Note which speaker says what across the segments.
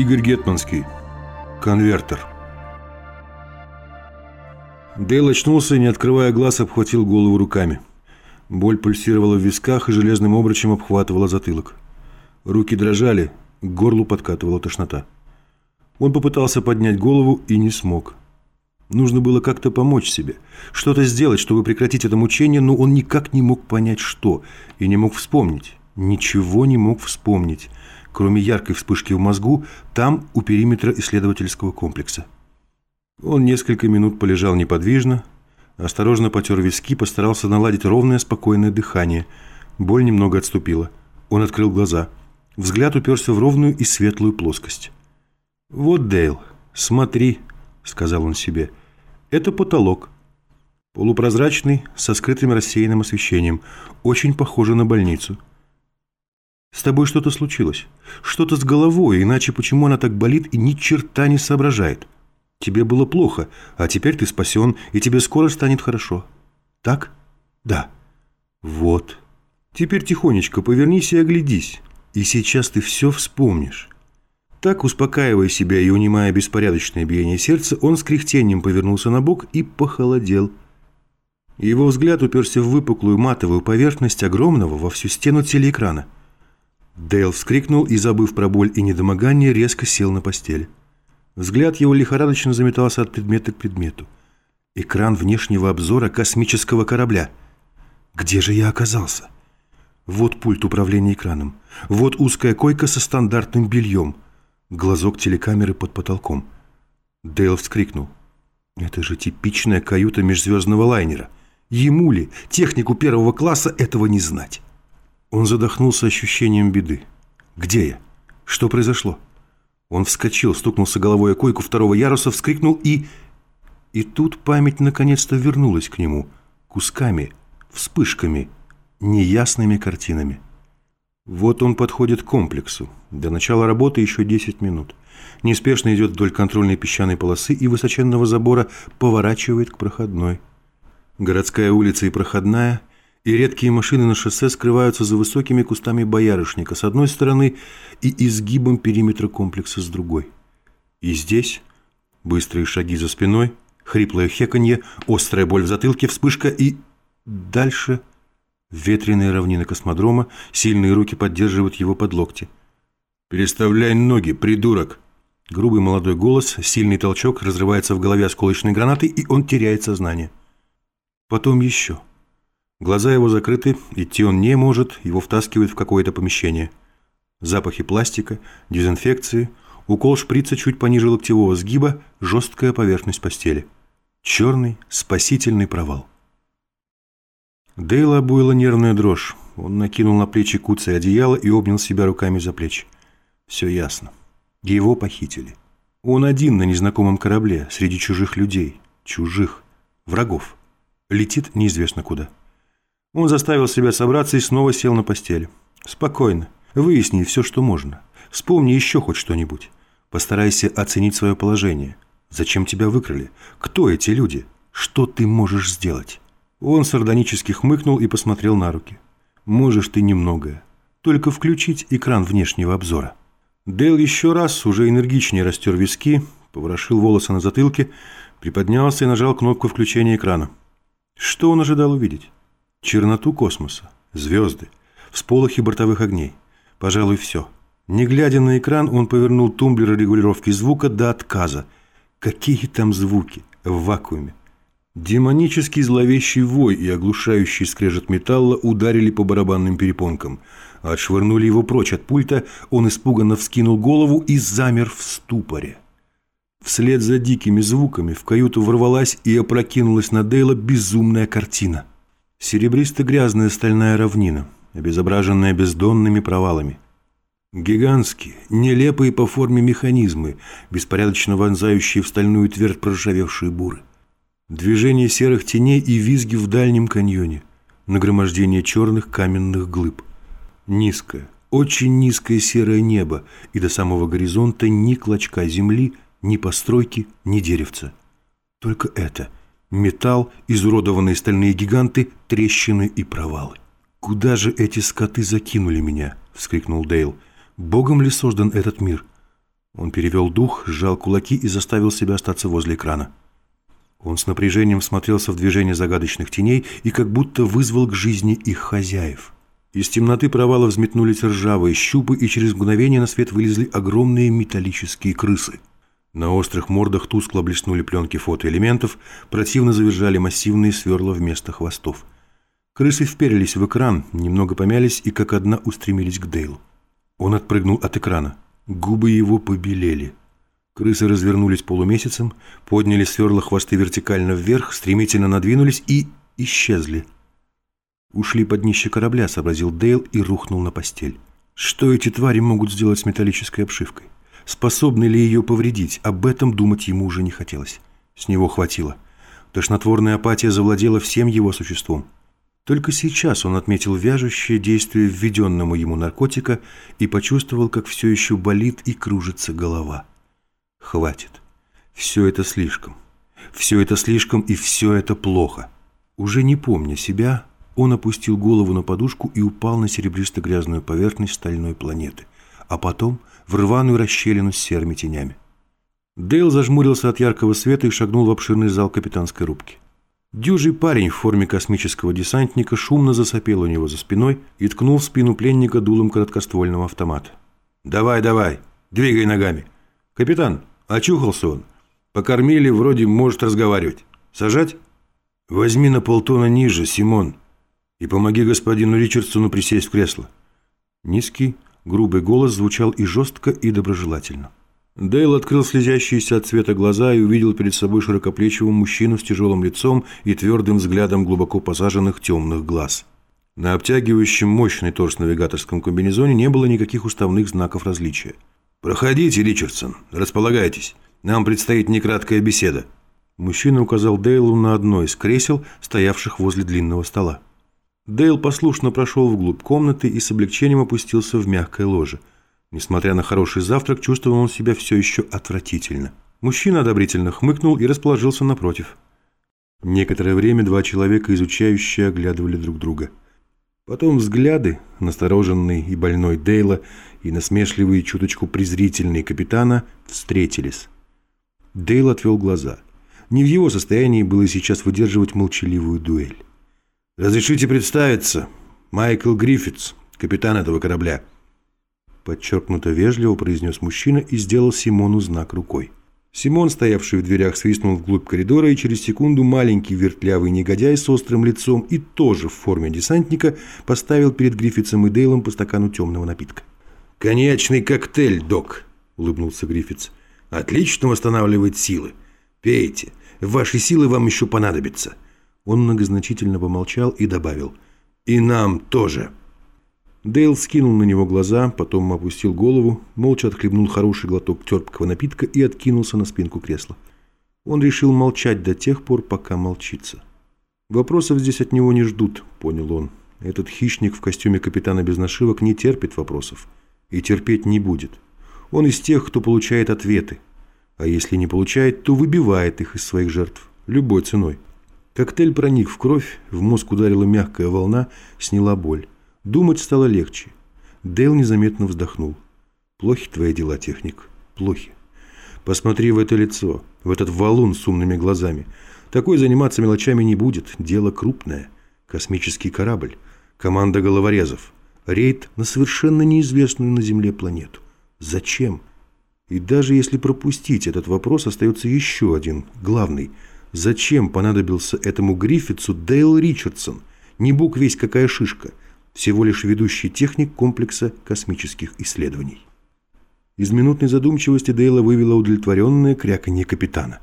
Speaker 1: Игорь Гетманский. Конвертер. Дейл очнулся и, не открывая глаз, обхватил голову руками. Боль пульсировала в висках и железным обручем обхватывала затылок. Руки дрожали, к горлу подкатывала тошнота. Он попытался поднять голову и не смог. Нужно было как-то помочь себе, что-то сделать, чтобы прекратить это мучение, но он никак не мог понять, что, и не мог вспомнить. Ничего не мог вспомнить, кроме яркой вспышки в мозгу, там, у периметра исследовательского комплекса. Он несколько минут полежал неподвижно, осторожно потер виски, постарался наладить ровное, спокойное дыхание. Боль немного отступила. Он открыл глаза. Взгляд уперся в ровную и светлую плоскость. «Вот, Дейл, смотри», — сказал он себе, — «это потолок. Полупрозрачный, со скрытым рассеянным освещением. Очень похоже на больницу». «С тобой что-то случилось. Что-то с головой, иначе почему она так болит и ни черта не соображает?» Тебе было плохо, а теперь ты спасен, и тебе скоро станет хорошо. Так? Да. Вот. Теперь тихонечко повернись и оглядись. И сейчас ты все вспомнишь. Так, успокаивая себя и унимая беспорядочное биение сердца, он с кряхтением повернулся на бок и похолодел. Его взгляд уперся в выпуклую матовую поверхность огромного во всю стену телеэкрана. Дейл вскрикнул и, забыв про боль и недомогание, резко сел на постель. Взгляд его лихорадочно заметался от предмета к предмету. Экран внешнего обзора космического корабля. Где же я оказался? Вот пульт управления экраном. Вот узкая койка со стандартным бельем. Глазок телекамеры под потолком. Дейл вскрикнул. Это же типичная каюта межзвездного лайнера. Ему ли, технику первого класса, этого не знать? Он задохнулся ощущением беды. Где я? Что произошло? Он вскочил, стукнулся головой о койку второго яруса, вскрикнул и... И тут память наконец-то вернулась к нему. Кусками, вспышками, неясными картинами. Вот он подходит к комплексу. До начала работы еще 10 минут. Неспешно идет вдоль контрольной песчаной полосы и высоченного забора поворачивает к проходной. Городская улица и проходная и редкие машины на шоссе скрываются за высокими кустами боярышника с одной стороны и изгибом периметра комплекса с другой. И здесь быстрые шаги за спиной, хриплое хеканье, острая боль в затылке, вспышка и... Дальше ветреные равнины космодрома, сильные руки поддерживают его под локти. «Переставляй ноги, придурок!» Грубый молодой голос, сильный толчок разрывается в голове осколочной гранаты, и он теряет сознание. Потом еще. Глаза его закрыты, идти он не может, его втаскивают в какое-то помещение. Запахи пластика, дезинфекции, укол шприца чуть пониже локтевого сгиба, жесткая поверхность постели. Черный спасительный провал. Дейла обуяла нервная дрожь. Он накинул на плечи куцое одеяло и обнял себя руками за плечи. Все ясно. Его похитили. Он один на незнакомом корабле, среди чужих людей. Чужих. Врагов. Летит неизвестно куда. Он заставил себя собраться и снова сел на постель. «Спокойно. Выясни все, что можно. Вспомни еще хоть что-нибудь. Постарайся оценить свое положение. Зачем тебя выкрали? Кто эти люди? Что ты можешь сделать?» Он сардонически хмыкнул и посмотрел на руки. «Можешь ты немногое. Только включить экран внешнего обзора». Дэл еще раз, уже энергичнее растер виски, поворошил волосы на затылке, приподнялся и нажал кнопку включения экрана. Что он ожидал увидеть? Черноту космоса, звезды, всполохи бортовых огней. Пожалуй, все. Не глядя на экран, он повернул тумблер регулировки звука до отказа. Какие там звуки в вакууме? Демонический зловещий вой и оглушающий скрежет металла ударили по барабанным перепонкам. Отшвырнули его прочь от пульта, он испуганно вскинул голову и замер в ступоре. Вслед за дикими звуками в каюту ворвалась и опрокинулась на Дейла безумная картина. Серебристо-грязная стальная равнина, обезображенная бездонными провалами. Гигантские, нелепые по форме механизмы, беспорядочно вонзающие в стальную твердь проржавевшие буры. Движение серых теней и визги в дальнем каньоне. Нагромождение черных каменных глыб. Низкое, очень низкое серое небо, и до самого горизонта ни клочка земли, ни постройки, ни деревца. Только это – Металл, изуродованные стальные гиганты, трещины и провалы. «Куда же эти скоты закинули меня?» – вскрикнул Дейл. «Богом ли создан этот мир? Он перевел дух, сжал кулаки и заставил себя остаться возле экрана. Он с напряжением смотрелся в движение загадочных теней и как будто вызвал к жизни их хозяев. Из темноты провала взметнулись ржавые щупы, и через мгновение на свет вылезли огромные металлические крысы. На острых мордах тускло блеснули пленки фотоэлементов, противно завизжали массивные сверла вместо хвостов. Крысы вперились в экран, немного помялись и как одна устремились к Дейлу. Он отпрыгнул от экрана. Губы его побелели. Крысы развернулись полумесяцем, подняли сверла хвосты вертикально вверх, стремительно надвинулись и исчезли. Ушли под днище корабля, сообразил Дейл и рухнул на постель. Что эти твари могут сделать с металлической обшивкой? Способны ли ее повредить? Об этом думать ему уже не хотелось. С него хватило. Тошнотворная апатия завладела всем его существом. Только сейчас он отметил вяжущее действие введенному ему наркотика и почувствовал, как все еще болит и кружится голова. Хватит. Все это слишком. Все это слишком и все это плохо. Уже не помня себя, он опустил голову на подушку и упал на серебристо-грязную поверхность стальной планеты, а потом в рваную расщелину с серыми тенями. Дейл зажмурился от яркого света и шагнул в обширный зал капитанской рубки. Дюжий парень в форме космического десантника шумно засопел у него за спиной и ткнул в спину пленника дулом короткоствольного автомата. «Давай, давай, двигай ногами. Капитан, очухался он. Покормили, вроде может разговаривать. Сажать?» «Возьми на полтона ниже, Симон», и помоги господину Ричардсону присесть в кресло». Низкий, грубый голос звучал и жестко, и доброжелательно. Дейл открыл слезящиеся от цвета глаза и увидел перед собой широкоплечего мужчину с тяжелым лицом и твердым взглядом глубоко посаженных темных глаз. На обтягивающем мощный торс навигаторском комбинезоне не было никаких уставных знаков различия. «Проходите, Ричардсон, располагайтесь. Нам предстоит некраткая беседа». Мужчина указал Дейлу на одно из кресел, стоявших возле длинного стола. Дейл послушно прошел вглубь комнаты и с облегчением опустился в мягкое ложе. Несмотря на хороший завтрак, чувствовал он себя все еще отвратительно. Мужчина одобрительно хмыкнул и расположился напротив. Некоторое время два человека, изучающие, оглядывали друг друга. Потом взгляды, настороженный и больной Дейла и насмешливые чуточку презрительные капитана, встретились. Дейл отвел глаза. Не в его состоянии было сейчас выдерживать молчаливую дуэль. «Разрешите представиться. Майкл Гриффитс, капитан этого корабля». Подчеркнуто вежливо произнес мужчина и сделал Симону знак рукой. Симон, стоявший в дверях, свистнул вглубь коридора, и через секунду маленький вертлявый негодяй с острым лицом и тоже в форме десантника поставил перед Гриффитсом и Дейлом по стакану темного напитка. «Коньячный коктейль, док», — улыбнулся Гриффитс. «Отлично восстанавливает силы. Пейте. Ваши силы вам еще понадобятся. Он многозначительно помолчал и добавил «И нам тоже». Дейл скинул на него глаза, потом опустил голову, молча отхлебнул хороший глоток терпкого напитка и откинулся на спинку кресла. Он решил молчать до тех пор, пока молчится. «Вопросов здесь от него не ждут», — понял он. «Этот хищник в костюме капитана без нашивок не терпит вопросов. И терпеть не будет. Он из тех, кто получает ответы. А если не получает, то выбивает их из своих жертв. Любой ценой». Коктейль проник в кровь, в мозг ударила мягкая волна, сняла боль. Думать стало легче. Дейл незаметно вздохнул. «Плохи твои дела, техник, плохи. Посмотри в это лицо, в этот валун с умными глазами. Такой заниматься мелочами не будет, дело крупное. Космический корабль, команда головорезов, рейд на совершенно неизвестную на Земле планету. Зачем? И даже если пропустить этот вопрос, остается еще один, главный – Зачем понадобился этому Гриффитсу Дейл Ричардсон? Не бог весь какая шишка, всего лишь ведущий техник комплекса космических исследований. Из минутной задумчивости Дейла вывела удовлетворенное кряканье капитана.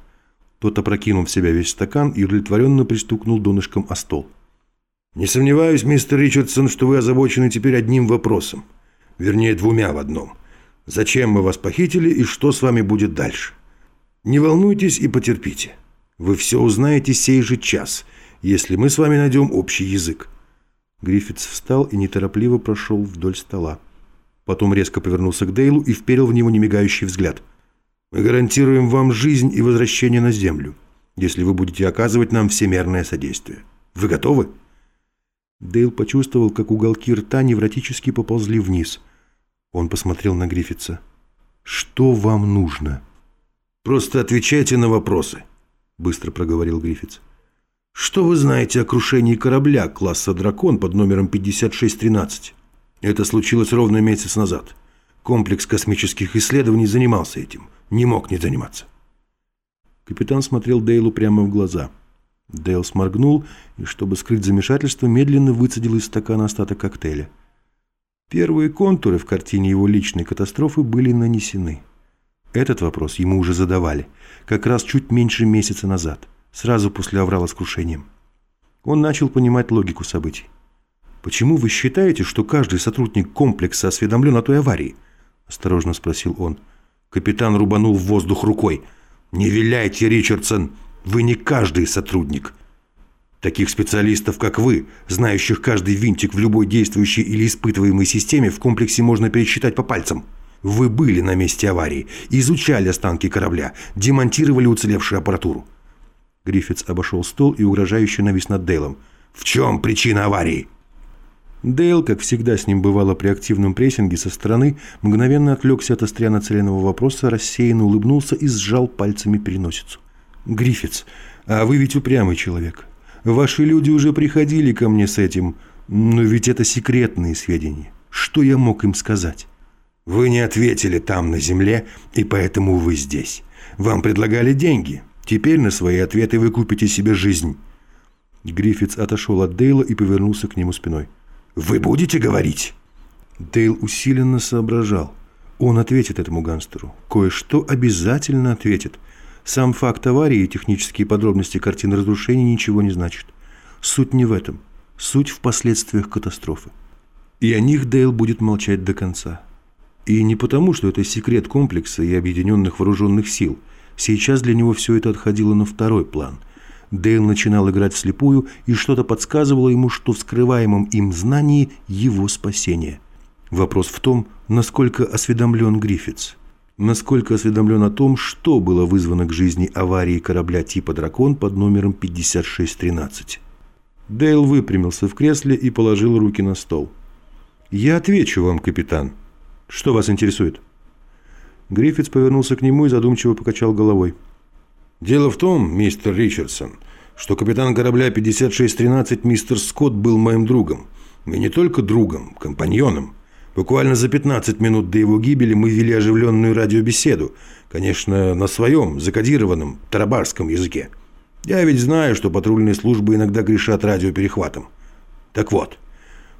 Speaker 1: Тот опрокинул в себя весь стакан и удовлетворенно пристукнул донышком о стол. «Не сомневаюсь, мистер Ричардсон, что вы озабочены теперь одним вопросом. Вернее, двумя в одном. Зачем мы вас похитили и что с вами будет дальше? Не волнуйтесь и потерпите». Вы все узнаете сей же час, если мы с вами найдем общий язык». Гриффитс встал и неторопливо прошел вдоль стола. Потом резко повернулся к Дейлу и вперил в него немигающий взгляд. «Мы гарантируем вам жизнь и возвращение на Землю, если вы будете оказывать нам всемерное содействие. Вы готовы?» Дейл почувствовал, как уголки рта невротически поползли вниз. Он посмотрел на Гриффитса. Что вам нужно? Просто отвечайте на вопросы, быстро проговорил Гриффитс. Что вы знаете о крушении корабля класса «Дракон» под номером 5613? Это случилось ровно месяц назад. Комплекс космических исследований занимался этим. Не мог не заниматься. Капитан смотрел Дейлу прямо в глаза. Дейл сморгнул и, чтобы скрыть замешательство, медленно выцедил из стакана остаток коктейля. Первые контуры в картине его личной катастрофы были нанесены. Этот вопрос ему уже задавали, как раз чуть меньше месяца назад – сразу после аврала с крушением. Он начал понимать логику событий. «Почему вы считаете, что каждый сотрудник комплекса осведомлен о той аварии?» – осторожно спросил он. Капитан рубанул в воздух рукой. «Не виляйте, Ричардсон! Вы не каждый сотрудник!» Таких специалистов, как вы, знающих каждый винтик в любой действующей или испытываемой системе, в комплексе можно пересчитать по пальцам. Вы были на месте аварии, изучали останки корабля, демонтировали уцелевшую аппаратуру. Гриффитс обошел стол и угрожающе навис над Дейлом. «В чем причина аварии?» Дейл, как всегда с ним бывало при активном прессинге со стороны, мгновенно отвлекся от остря нацеленного вопроса, рассеянно улыбнулся и сжал пальцами переносицу. «Гриффитс, а вы ведь упрямый человек. Ваши люди уже приходили ко мне с этим, но ведь это секретные сведения. Что я мог им сказать?» «Вы не ответили там, на земле, и поэтому вы здесь. Вам предлагали деньги. Теперь на свои ответы вы купите себе жизнь». Гриффитс отошел от Дейла и повернулся к нему спиной. «Вы будете говорить?» Дейл усиленно соображал. Он ответит этому гангстеру. Кое-что обязательно ответит. Сам факт аварии и технические подробности картины разрушений ничего не значат. Суть не в этом. Суть в последствиях катастрофы. И о них Дейл будет молчать до конца. И не потому, что это секрет комплекса и объединенных вооруженных сил – Сейчас для него все это отходило на второй план. Дейл начинал играть вслепую, и что-то подсказывало ему, что в скрываемом им знании его спасение. Вопрос в том, насколько осведомлен Гриффитс. Насколько осведомлен о том, что было вызвано к жизни аварии корабля типа «Дракон» под номером 5613. Дейл выпрямился в кресле и положил руки на стол. «Я отвечу вам, капитан. Что вас интересует?» Гриффитс повернулся к нему и задумчиво покачал головой. «Дело в том, мистер Ричардсон, что капитан корабля 5613 мистер Скотт был моим другом. И не только другом, компаньоном. Буквально за 15 минут до его гибели мы вели оживленную радиобеседу. Конечно, на своем, закодированном, тарабарском языке. Я ведь знаю, что патрульные службы иногда грешат радиоперехватом. Так вот,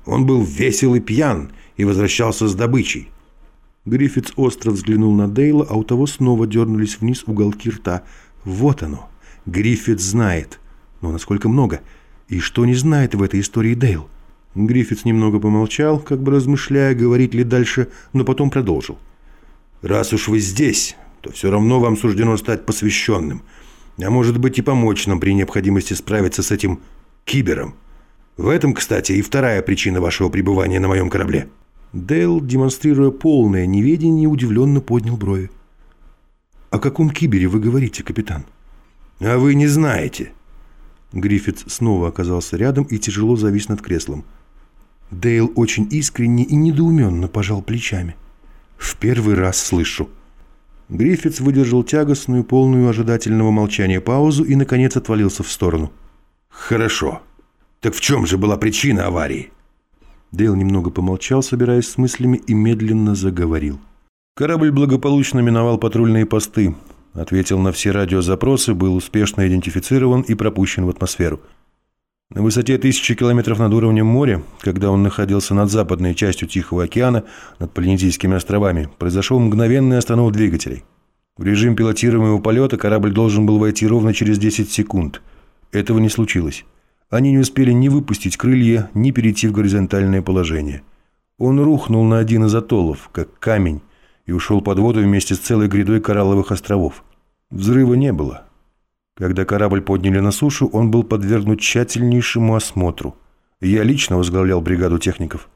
Speaker 1: он был весел и пьян и возвращался с добычей. Гриффитс остро взглянул на Дейла, а у того снова дернулись вниз уголки рта. Вот оно. Гриффитс знает. Но насколько много? И что не знает в этой истории Дейл? Гриффитс немного помолчал, как бы размышляя, говорить ли дальше, но потом продолжил. «Раз уж вы здесь, то все равно вам суждено стать посвященным. А может быть и помочь нам при необходимости справиться с этим кибером. В этом, кстати, и вторая причина вашего пребывания на моем корабле». Дейл, демонстрируя полное неведение, удивленно поднял брови. «О каком кибере вы говорите, капитан?» «А вы не знаете». Гриффит снова оказался рядом и тяжело завис над креслом. Дейл очень искренне и недоуменно пожал плечами. «В первый раз слышу». Гриффитс выдержал тягостную, полную ожидательного молчания паузу и, наконец, отвалился в сторону. «Хорошо. Так в чем же была причина аварии?» Дейл немного помолчал, собираясь с мыслями, и медленно заговорил. Корабль благополучно миновал патрульные посты, ответил на все радиозапросы, был успешно идентифицирован и пропущен в атмосферу. На высоте тысячи километров над уровнем моря, когда он находился над западной частью Тихого океана, над Полинезийскими островами, произошел мгновенный остановок двигателей. В режим пилотируемого полета корабль должен был войти ровно через 10 секунд. Этого не случилось. Они не успели ни выпустить крылья, ни перейти в горизонтальное положение. Он рухнул на один из атоллов, как камень, и ушел под воду вместе с целой грядой коралловых островов. Взрыва не было. Когда корабль подняли на сушу, он был подвергнут тщательнейшему осмотру. Я лично возглавлял бригаду техников.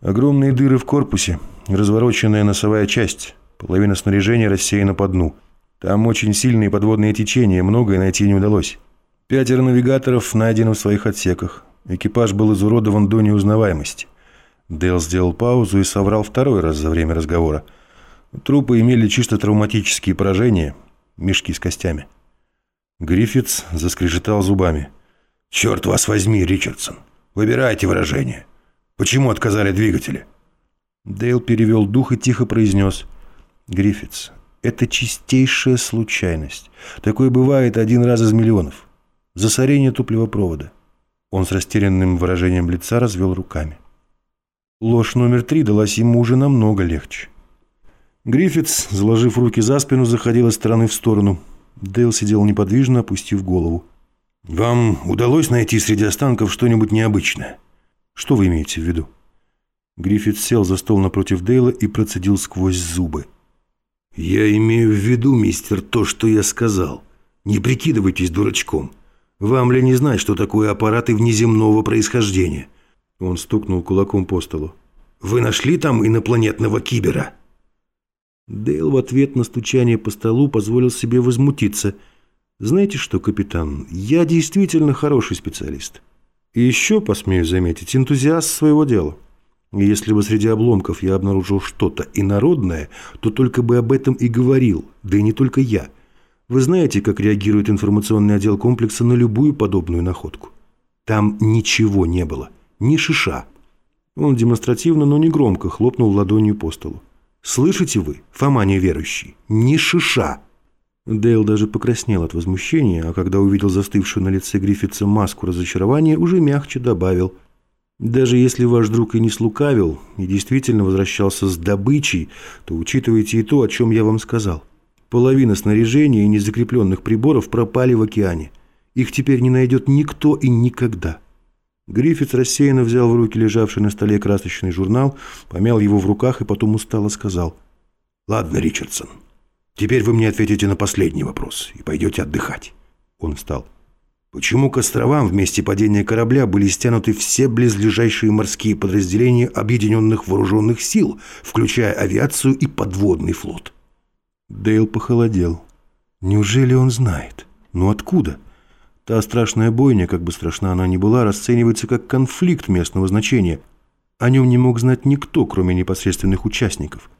Speaker 1: Огромные дыры в корпусе, развороченная носовая часть, половина снаряжения рассеяна по дну. Там очень сильные подводные течения, многое найти не удалось. Пятеро навигаторов найдены в своих отсеках. Экипаж был изуродован до неузнаваемости. Дейл сделал паузу и соврал второй раз за время разговора. Трупы имели чисто травматические поражения, мешки с костями. Гриффитс заскрежетал зубами. «Черт вас возьми, Ричардсон! Выбирайте выражение. Почему отказали двигатели?» Дейл перевел дух и тихо произнес. «Гриффитс, это чистейшая случайность. Такое бывает один раз из миллионов. Засорение топливопровода». Он с растерянным выражением лица развел руками. Ложь номер три далась ему уже намного легче. Гриффитс, заложив руки за спину, заходил из стороны в сторону. Дейл сидел неподвижно, опустив голову. «Вам удалось найти среди останков что-нибудь необычное?» «Что вы имеете в виду?» Гриффит сел за стол напротив Дейла и процедил сквозь зубы. «Я имею в виду, мистер, то, что я сказал. Не прикидывайтесь дурачком. Вам ли не знать, что такое аппараты внеземного происхождения?» Он стукнул кулаком по столу. «Вы нашли там инопланетного кибера?» Дейл в ответ на стучание по столу позволил себе возмутиться. «Знаете что, капитан, я действительно хороший специалист. И еще, посмею заметить, энтузиаст своего дела. Если бы среди обломков я обнаружил что-то инородное, то только бы об этом и говорил, да и не только я». Вы знаете, как реагирует информационный отдел комплекса на любую подобную находку? Там ничего не было. Ни шиша. Он демонстративно, но не громко хлопнул ладонью по столу. «Слышите вы, Фома неверующий? Ни шиша!» Дейл даже покраснел от возмущения, а когда увидел застывшую на лице Гриффитса маску разочарования, уже мягче добавил. «Даже если ваш друг и не слукавил, и действительно возвращался с добычей, то учитывайте и то, о чем я вам сказал». Половина снаряжения и незакрепленных приборов пропали в океане. Их теперь не найдет никто и никогда. Гриффитс рассеянно взял в руки лежавший на столе красочный журнал, помял его в руках и потом устало сказал. «Ладно, Ричардсон, теперь вы мне ответите на последний вопрос и пойдете отдыхать». Он встал. Почему к островам в месте падения корабля были стянуты все близлежащие морские подразделения объединенных вооруженных сил, включая авиацию и подводный флот? Дейл похолодел. Неужели он знает? Ну откуда? Та страшная бойня, как бы страшна она ни была, расценивается как конфликт местного значения. О нем не мог знать никто, кроме непосредственных участников.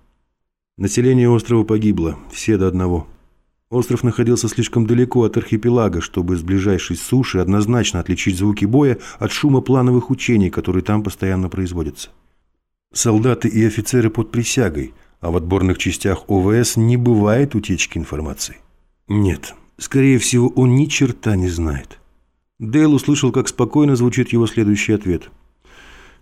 Speaker 1: Население острова погибло, все до одного. Остров находился слишком далеко от архипелага, чтобы с ближайшей суши однозначно отличить звуки боя от шума плановых учений, которые там постоянно производятся. Солдаты и офицеры под присягой – а в отборных частях ОВС не бывает утечки информации. Нет, скорее всего, он ни черта не знает. Дейл услышал, как спокойно звучит его следующий ответ.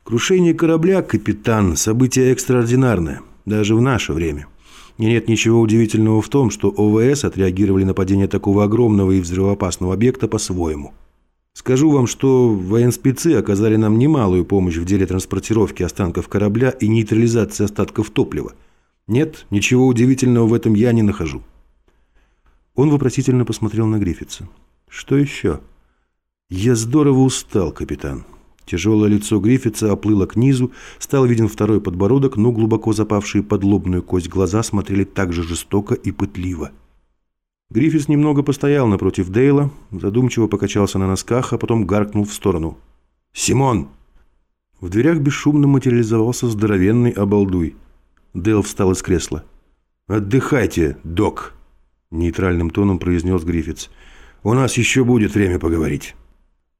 Speaker 1: «Крушение корабля, капитан, событие экстраординарное, даже в наше время. И нет ничего удивительного в том, что ОВС отреагировали на падение такого огромного и взрывоопасного объекта по-своему. Скажу вам, что военспецы оказали нам немалую помощь в деле транспортировки останков корабля и нейтрализации остатков топлива – нет, ничего удивительного в этом я не нахожу. Он вопросительно посмотрел на Гриффитса. Что еще? Я здорово устал, капитан. Тяжелое лицо Гриффитса оплыло к низу, стал виден второй подбородок, но глубоко запавшие под лобную кость глаза смотрели так же жестоко и пытливо. Гриффитс немного постоял напротив Дейла, задумчиво покачался на носках, а потом гаркнул в сторону. «Симон!» В дверях бесшумно материализовался здоровенный обалдуй. Дэл встал из кресла. «Отдыхайте, док», – нейтральным тоном произнес Гриффитс. «У нас еще будет время поговорить».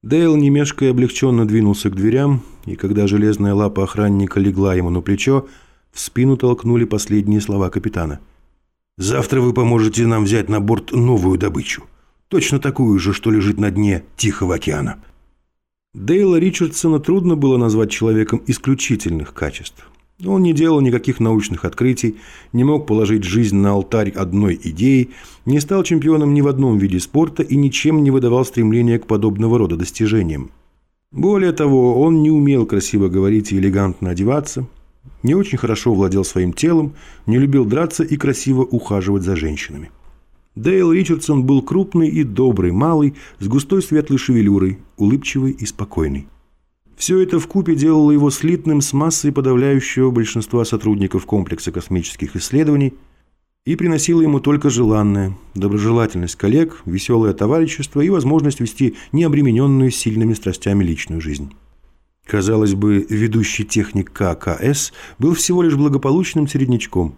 Speaker 1: Дейл, не мешкая, облегченно двинулся к дверям, и когда железная лапа охранника легла ему на плечо, в спину толкнули последние слова капитана. «Завтра вы поможете нам взять на борт новую добычу. Точно такую же, что лежит на дне Тихого океана». Дейла Ричардсона трудно было назвать человеком исключительных качеств. Он не делал никаких научных открытий, не мог положить жизнь на алтарь одной идеи, не стал чемпионом ни в одном виде спорта и ничем не выдавал стремления к подобного рода достижениям. Более того, он не умел красиво говорить и элегантно одеваться, не очень хорошо владел своим телом, не любил драться и красиво ухаживать за женщинами. Дейл Ричардсон был крупный и добрый, малый, с густой светлой шевелюрой, улыбчивый и спокойный. Все это вкупе делало его слитным с массой подавляющего большинства сотрудников комплекса космических исследований и приносило ему только желанное – доброжелательность коллег, веселое товарищество и возможность вести необремененную сильными страстями личную жизнь. Казалось бы, ведущий техник ККС был всего лишь благополучным середнячком.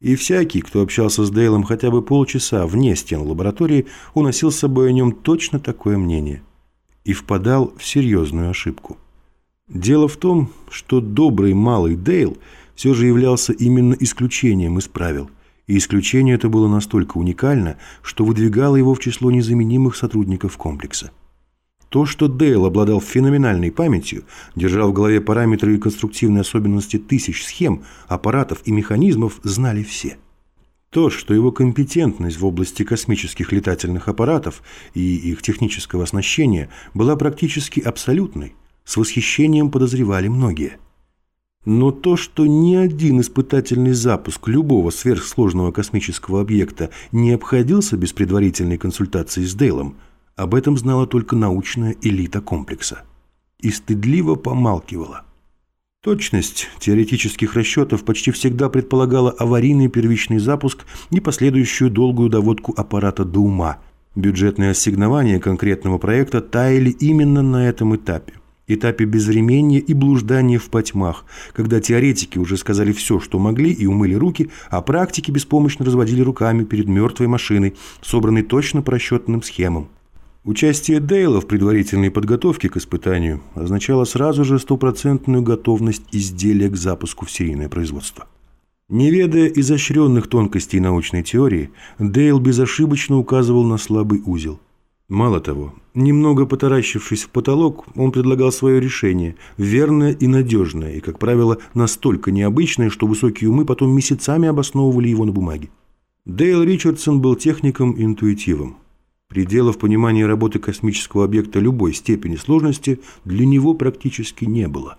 Speaker 1: И всякий, кто общался с Дейлом хотя бы полчаса вне стен лаборатории, уносил с собой о нем точно такое мнение. И впадал в серьезную ошибку. Дело в том, что добрый малый Дейл все же являлся именно исключением из правил. И исключение это было настолько уникально, что выдвигало его в число незаменимых сотрудников комплекса. То, что Дейл обладал феноменальной памятью, держал в голове параметры и конструктивные особенности тысяч схем, аппаратов и механизмов, знали все. То, что его компетентность в области космических летательных аппаратов и их технического оснащения была практически абсолютной, с восхищением подозревали многие. Но то, что ни один испытательный запуск любого сверхсложного космического объекта не обходился без предварительной консультации с Дейлом – об этом знала только научная элита комплекса. И стыдливо помалкивала. Точность теоретических расчетов почти всегда предполагала аварийный первичный запуск и последующую долгую доводку аппарата до ума. Бюджетные ассигнования конкретного проекта таяли именно на этом этапе этапе безвременья и блуждания в потьмах, когда теоретики уже сказали все, что могли, и умыли руки, а практики беспомощно разводили руками перед мертвой машиной, собранной точно по расчетным схемам. Участие Дейла в предварительной подготовке к испытанию означало сразу же стопроцентную готовность изделия к запуску в серийное производство. Не ведая изощренных тонкостей научной теории, Дейл безошибочно указывал на слабый узел. Мало того, немного потаращившись в потолок, он предлагал свое решение, верное и надежное, и, как правило, настолько необычное, что высокие умы потом месяцами обосновывали его на бумаге. Дейл Ричардсон был техником-интуитивом. Пределов понимания работы космического объекта любой степени сложности для него практически не было.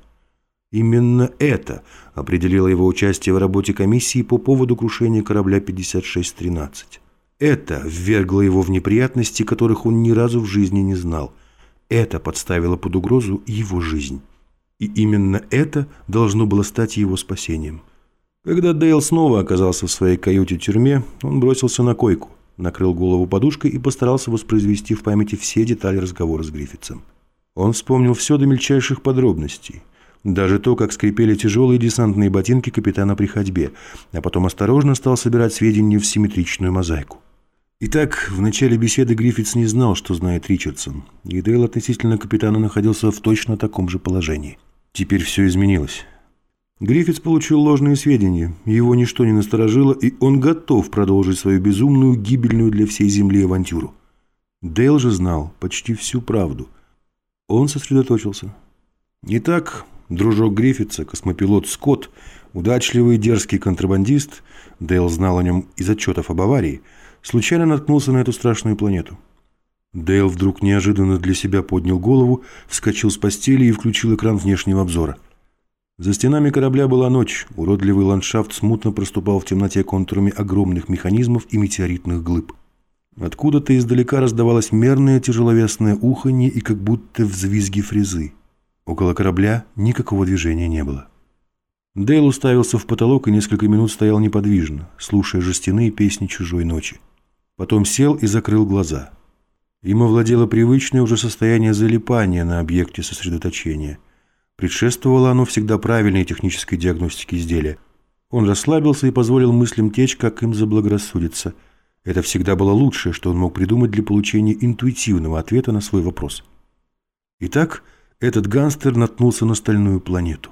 Speaker 1: Именно это определило его участие в работе комиссии по поводу крушения корабля 5613. Это ввергло его в неприятности, которых он ни разу в жизни не знал. Это подставило под угрозу его жизнь. И именно это должно было стать его спасением. Когда Дейл снова оказался в своей каюте-тюрьме, он бросился на койку – накрыл голову подушкой и постарался воспроизвести в памяти все детали разговора с Гриффитсом. Он вспомнил все до мельчайших подробностей. Даже то, как скрипели тяжелые десантные ботинки капитана при ходьбе, а потом осторожно стал собирать сведения в симметричную мозаику. Итак, в начале беседы Гриффитс не знал, что знает Ричардсон, и Дейл относительно капитана находился в точно таком же положении. Теперь все изменилось. Гриффитс получил ложные сведения, его ничто не насторожило, и он готов продолжить свою безумную, гибельную для всей Земли авантюру. Дейл же знал почти всю правду. Он сосредоточился. Итак, дружок Гриффитса, космопилот Скотт, удачливый дерзкий контрабандист, Дейл знал о нем из отчетов об аварии, случайно наткнулся на эту страшную планету. Дейл вдруг неожиданно для себя поднял голову, вскочил с постели и включил экран внешнего обзора – за стенами корабля была ночь, уродливый ландшафт смутно проступал в темноте контурами огромных механизмов и метеоритных глыб. Откуда-то издалека раздавалось мерное тяжеловесное уханье и как будто взвизги фрезы. Около корабля никакого движения не было. Дейл уставился в потолок и несколько минут стоял неподвижно, слушая жестяные песни чужой ночи. Потом сел и закрыл глаза. Им овладело привычное уже состояние залипания на объекте сосредоточения – Предшествовало оно всегда правильной технической диагностике изделия. Он расслабился и позволил мыслям течь, как им заблагорассудится. Это всегда было лучшее, что он мог придумать для получения интуитивного ответа на свой вопрос. Итак, этот гангстер наткнулся на стальную планету.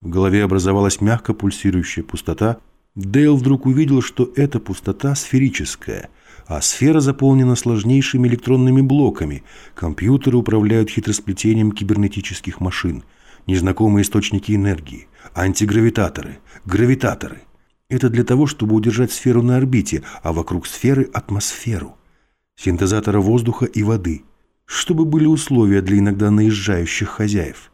Speaker 1: В голове образовалась мягко пульсирующая пустота. Дейл вдруг увидел, что эта пустота сферическая – а сфера заполнена сложнейшими электронными блоками. Компьютеры управляют хитросплетением кибернетических машин, незнакомые источники энергии, антигравитаторы, гравитаторы. Это для того, чтобы удержать сферу на орбите, а вокруг сферы – атмосферу, синтезатора воздуха и воды, чтобы были условия для иногда наезжающих хозяев.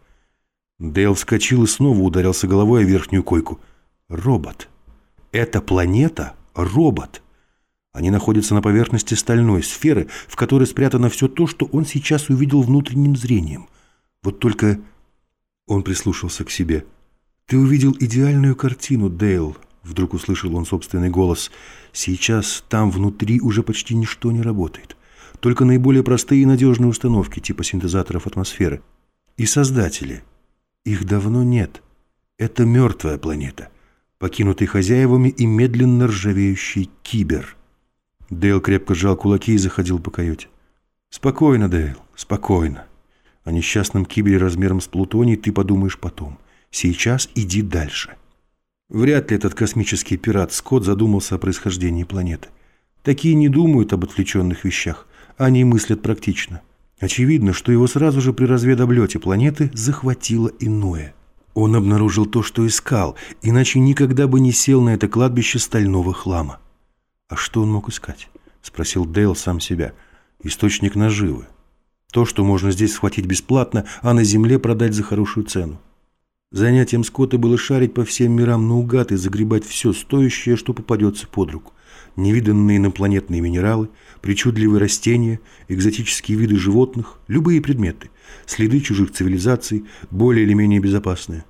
Speaker 1: Дейл вскочил и снова ударился головой о верхнюю койку. Робот. Эта планета – робот. Они находятся на поверхности стальной сферы, в которой спрятано все то, что он сейчас увидел внутренним зрением. Вот только он прислушался к себе. «Ты увидел идеальную картину, Дейл», — вдруг услышал он собственный голос. «Сейчас там внутри уже почти ничто не работает. Только наиболее простые и надежные установки типа синтезаторов атмосферы. И создатели. Их давно нет. Это мертвая планета. Покинутый хозяевами и медленно ржавеющий кибер. Дейл крепко сжал кулаки и заходил по каюте. «Спокойно, Дейл, спокойно. О несчастном кибере размером с Плутоний ты подумаешь потом. Сейчас иди дальше». Вряд ли этот космический пират Скотт задумался о происхождении планеты. Такие не думают об отвлеченных вещах, они мыслят практично. Очевидно, что его сразу же при разведоблете планеты захватило иное. Он обнаружил то, что искал, иначе никогда бы не сел на это кладбище стального хлама. «А что он мог искать?» – спросил Дейл сам себя. «Источник наживы. То, что можно здесь схватить бесплатно, а на земле продать за хорошую цену. Занятием Скотта было шарить по всем мирам наугад и загребать все стоящее, что попадется под руку. Невиданные инопланетные минералы, причудливые растения, экзотические виды животных, любые предметы, следы чужих цивилизаций, более или менее безопасные.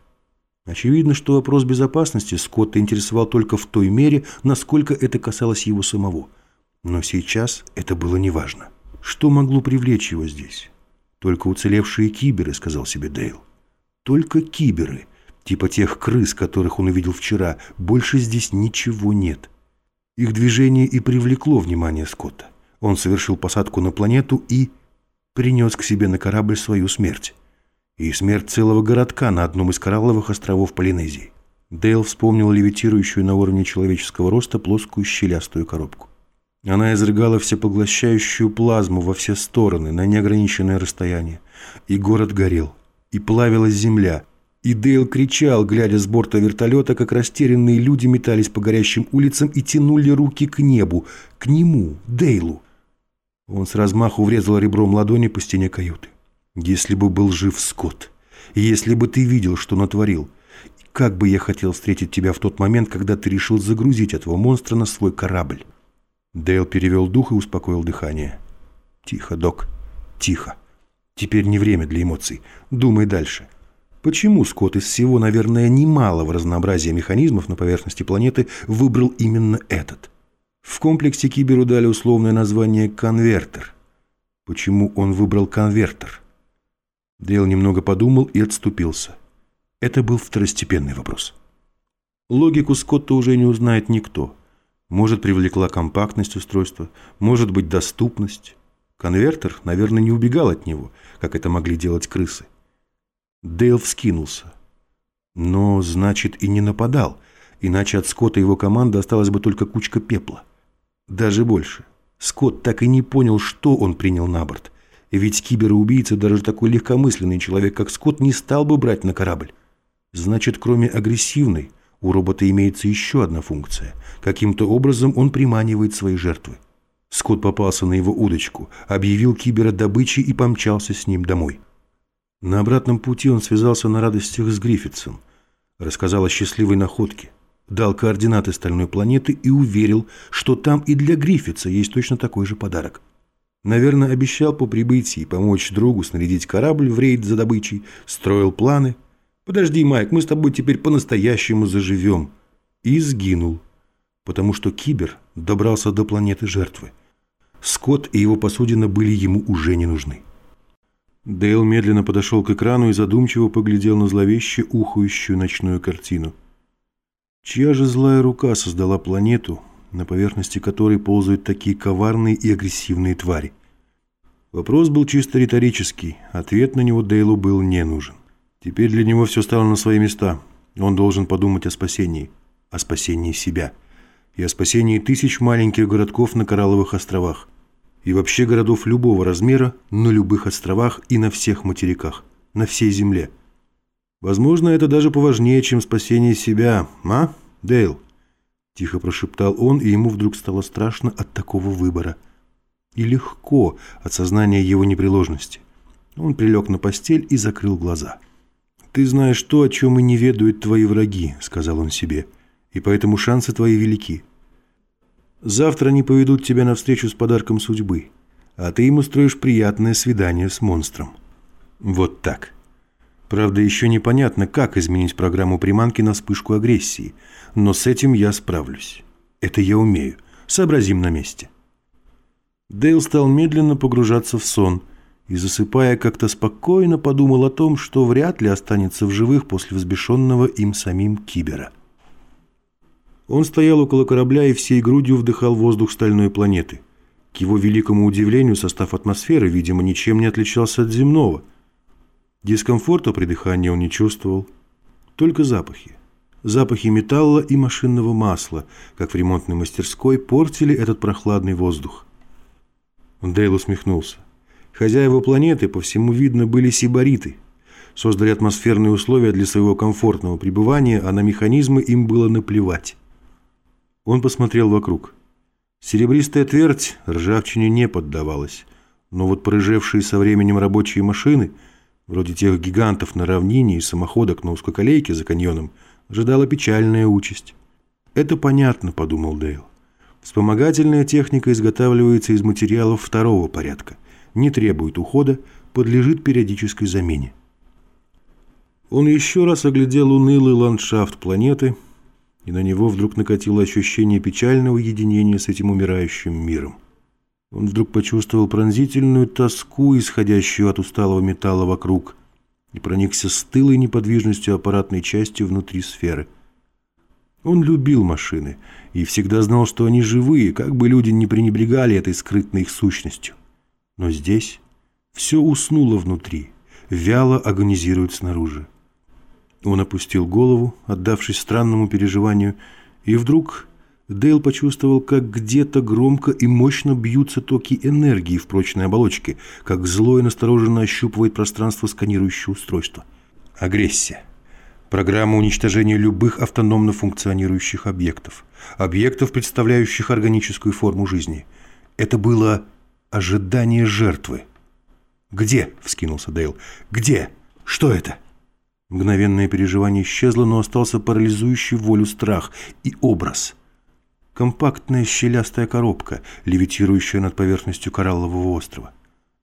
Speaker 1: Очевидно, что вопрос безопасности Скотта интересовал только в той мере, насколько это касалось его самого. Но сейчас это было неважно. Что могло привлечь его здесь? Только уцелевшие киберы, сказал себе Дейл. Только киберы, типа тех крыс, которых он увидел вчера, больше здесь ничего нет. Их движение и привлекло внимание Скотта. Он совершил посадку на планету и принес к себе на корабль свою смерть. И смерть целого городка на одном из коралловых островов Полинезии. Дейл вспомнил левитирующую на уровне человеческого роста плоскую щелястую коробку. Она изрыгала всепоглощающую плазму во все стороны на неограниченное расстояние. И город горел и плавилась земля. И Дейл кричал, глядя с борта вертолета, как растерянные люди метались по горящим улицам и тянули руки к небу, к нему, Дейлу. Он с размаху врезал ребром ладони по стене каюты. «Если бы был жив Скотт, если бы ты видел, что натворил, как бы я хотел встретить тебя в тот момент, когда ты решил загрузить этого монстра на свой корабль». Дейл перевел дух и успокоил дыхание. «Тихо, док, тихо». Теперь не время для эмоций. Думай дальше. Почему Скотт из всего, наверное, немалого разнообразия механизмов на поверхности планеты выбрал именно этот? В комплексе Киберу дали условное название «конвертер». Почему он выбрал конвертер? Дейл немного подумал и отступился. Это был второстепенный вопрос. Логику Скотта уже не узнает никто. Может, привлекла компактность устройства, может быть, доступность. Конвертер, наверное, не убегал от него, как это могли делать крысы. Дейл вскинулся. Но, значит, и не нападал, иначе от Скотта и его команды осталась бы только кучка пепла. Даже больше. Скотт так и не понял, что он принял на борт. Ведь кибероубийца, даже такой легкомысленный человек, как Скотт, не стал бы брать на корабль. Значит, кроме агрессивной, у робота имеется еще одна функция. Каким-то образом он приманивает свои жертвы. Скотт попался на его удочку, объявил Кибера добычей и помчался с ним домой. На обратном пути он связался на радостях с Гриффитсом, рассказал о счастливой находке, дал координаты стальной планеты и уверил, что там и для Гриффитса есть точно такой же подарок. Наверное, обещал по прибытии помочь другу снарядить корабль в рейд за добычей, строил планы. «Подожди, Майк, мы с тобой теперь по-настоящему заживем». И сгинул, потому что Кибер добрался до планеты жертвы. Скотт и его посудина были ему уже не нужны. Дейл медленно подошел к экрану и задумчиво поглядел на зловеще ухающую ночную картину. Чья же злая рука создала планету, на поверхности которой ползают такие коварные и агрессивные твари? Вопрос был чисто риторический, ответ на него Дейлу был не нужен. Теперь для него все стало на свои места. Он должен подумать о спасении, о спасении себя и о спасении тысяч маленьких городков на Коралловых островах и вообще городов любого размера на любых островах и на всех материках, на всей земле. Возможно, это даже поважнее, чем спасение себя, а, Дейл? Тихо прошептал он, и ему вдруг стало страшно от такого выбора. И легко от сознания его непреложности. Он прилег на постель и закрыл глаза. «Ты знаешь то, о чем и не ведают твои враги», — сказал он себе, — «и поэтому шансы твои велики. Завтра они поведут тебя на встречу с подарком судьбы, а ты им устроишь приятное свидание с монстром. Вот так. Правда, еще непонятно, как изменить программу приманки на вспышку агрессии, но с этим я справлюсь. Это я умею. Сообразим на месте. Дейл стал медленно погружаться в сон и, засыпая, как-то спокойно подумал о том, что вряд ли останется в живых после взбешенного им самим кибера. Он стоял около корабля и всей грудью вдыхал воздух стальной планеты. К его великому удивлению, состав атмосферы, видимо, ничем не отличался от земного. Дискомфорта при дыхании он не чувствовал, только запахи. Запахи металла и машинного масла, как в ремонтной мастерской, портили этот прохладный воздух. Дейл усмехнулся. Хозяева планеты, по всему видно, были сибариты. Создали атмосферные условия для своего комфортного пребывания, а на механизмы им было наплевать. Он посмотрел вокруг. Серебристая твердь ржавчине не поддавалась, но вот порыжевшие со временем рабочие машины, вроде тех гигантов на равнине и самоходок на узкоколейке за каньоном, ожидала печальная участь. «Это понятно», — подумал Дейл. Вспомогательная техника изготавливается из материалов второго порядка, не требует ухода, подлежит периодической замене. Он еще раз оглядел унылый ландшафт планеты — и на него вдруг накатило ощущение печального единения с этим умирающим миром. Он вдруг почувствовал пронзительную тоску, исходящую от усталого металла вокруг, и проникся стылой неподвижностью аппаратной части внутри сферы. Он любил машины и всегда знал, что они живые, как бы люди не пренебрегали этой скрытной их сущностью. Но здесь все уснуло внутри, вяло агонизирует снаружи. Он опустил голову, отдавшись странному переживанию, и вдруг Дейл почувствовал, как где-то громко и мощно бьются токи энергии в прочной оболочке, как зло настороженно ощупывает пространство сканирующее устройство. Агрессия. Программа уничтожения любых автономно функционирующих объектов. Объектов, представляющих органическую форму жизни. Это было ожидание жертвы. «Где?» – вскинулся Дейл. «Где? Что это?» Мгновенное переживание исчезло, но остался парализующий волю страх и образ. Компактная щелястая коробка, левитирующая над поверхностью кораллового острова.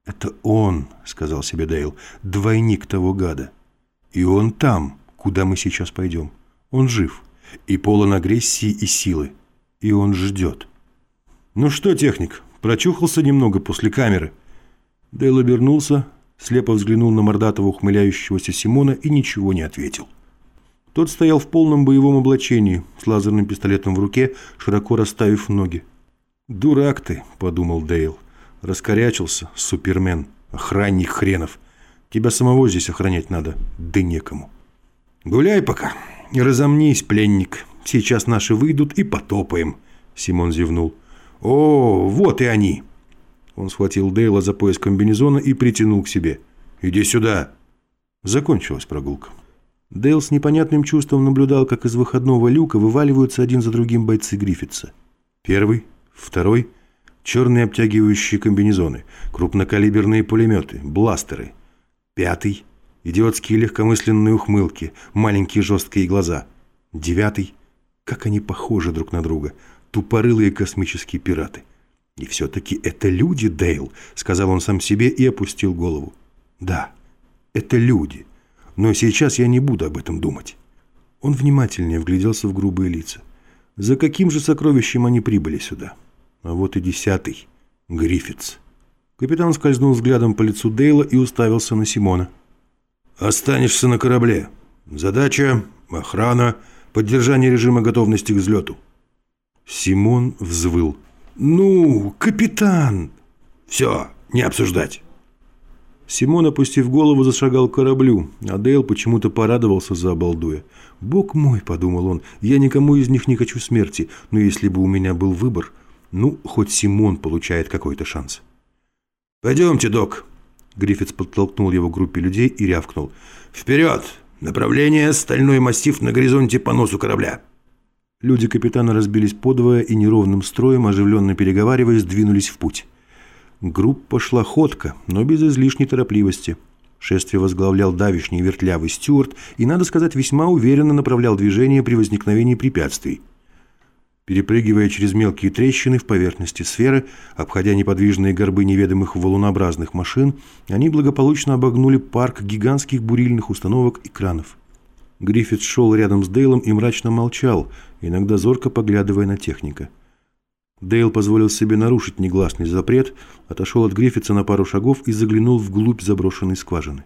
Speaker 1: «Это он», — сказал себе Дейл, — «двойник того гада. И он там, куда мы сейчас пойдем. Он жив, и полон агрессии и силы. И он ждет». «Ну что, техник, прочухался немного после камеры?» Дейл обернулся, слепо взглянул на мордатого ухмыляющегося Симона и ничего не ответил. Тот стоял в полном боевом облачении, с лазерным пистолетом в руке, широко расставив ноги. «Дурак ты», — подумал Дейл. «Раскорячился, супермен, охранник хренов. Тебя самого здесь охранять надо, да некому». «Гуляй пока, разомнись, пленник. Сейчас наши выйдут и потопаем», — Симон зевнул. «О, вот и они!» Он схватил Дейла за пояс комбинезона и притянул к себе. «Иди сюда!» Закончилась прогулка. Дейл с непонятным чувством наблюдал, как из выходного люка вываливаются один за другим бойцы Гриффитса. Первый, второй, черные обтягивающие комбинезоны, крупнокалиберные пулеметы, бластеры. Пятый, идиотские легкомысленные ухмылки, маленькие жесткие глаза. Девятый, как они похожи друг на друга, тупорылые космические пираты. «И все-таки это люди, Дейл», — сказал он сам себе и опустил голову. «Да, это люди. Но сейчас я не буду об этом думать». Он внимательнее вгляделся в грубые лица. За каким же сокровищем они прибыли сюда? А вот и десятый. Гриффитс. Капитан скользнул взглядом по лицу Дейла и уставился на Симона. «Останешься на корабле. Задача – охрана, поддержание режима готовности к взлету». Симон взвыл. «Ну, капитан!» «Все, не обсуждать!» Симон, опустив голову, зашагал к кораблю, а Дейл почему-то порадовался за обалдуя. «Бог мой!» – подумал он. «Я никому из них не хочу смерти, но если бы у меня был выбор, ну, хоть Симон получает какой-то шанс». «Пойдемте, док!» Гриффитс подтолкнул его к группе людей и рявкнул. «Вперед! Направление – стальной массив на горизонте по носу корабля!» Люди капитана разбились подвое и неровным строем, оживленно переговариваясь, двинулись в путь. Группа шла ходко, но без излишней торопливости. Шествие возглавлял давишний вертлявый Стюарт и, надо сказать, весьма уверенно направлял движение при возникновении препятствий. Перепрыгивая через мелкие трещины в поверхности сферы, обходя неподвижные горбы неведомых валунообразных машин, они благополучно обогнули парк гигантских бурильных установок и кранов. Гриффит шел рядом с Дейлом и мрачно молчал, иногда зорко поглядывая на техника. Дейл позволил себе нарушить негласный запрет, отошел от Гриффитса на пару шагов и заглянул вглубь заброшенной скважины.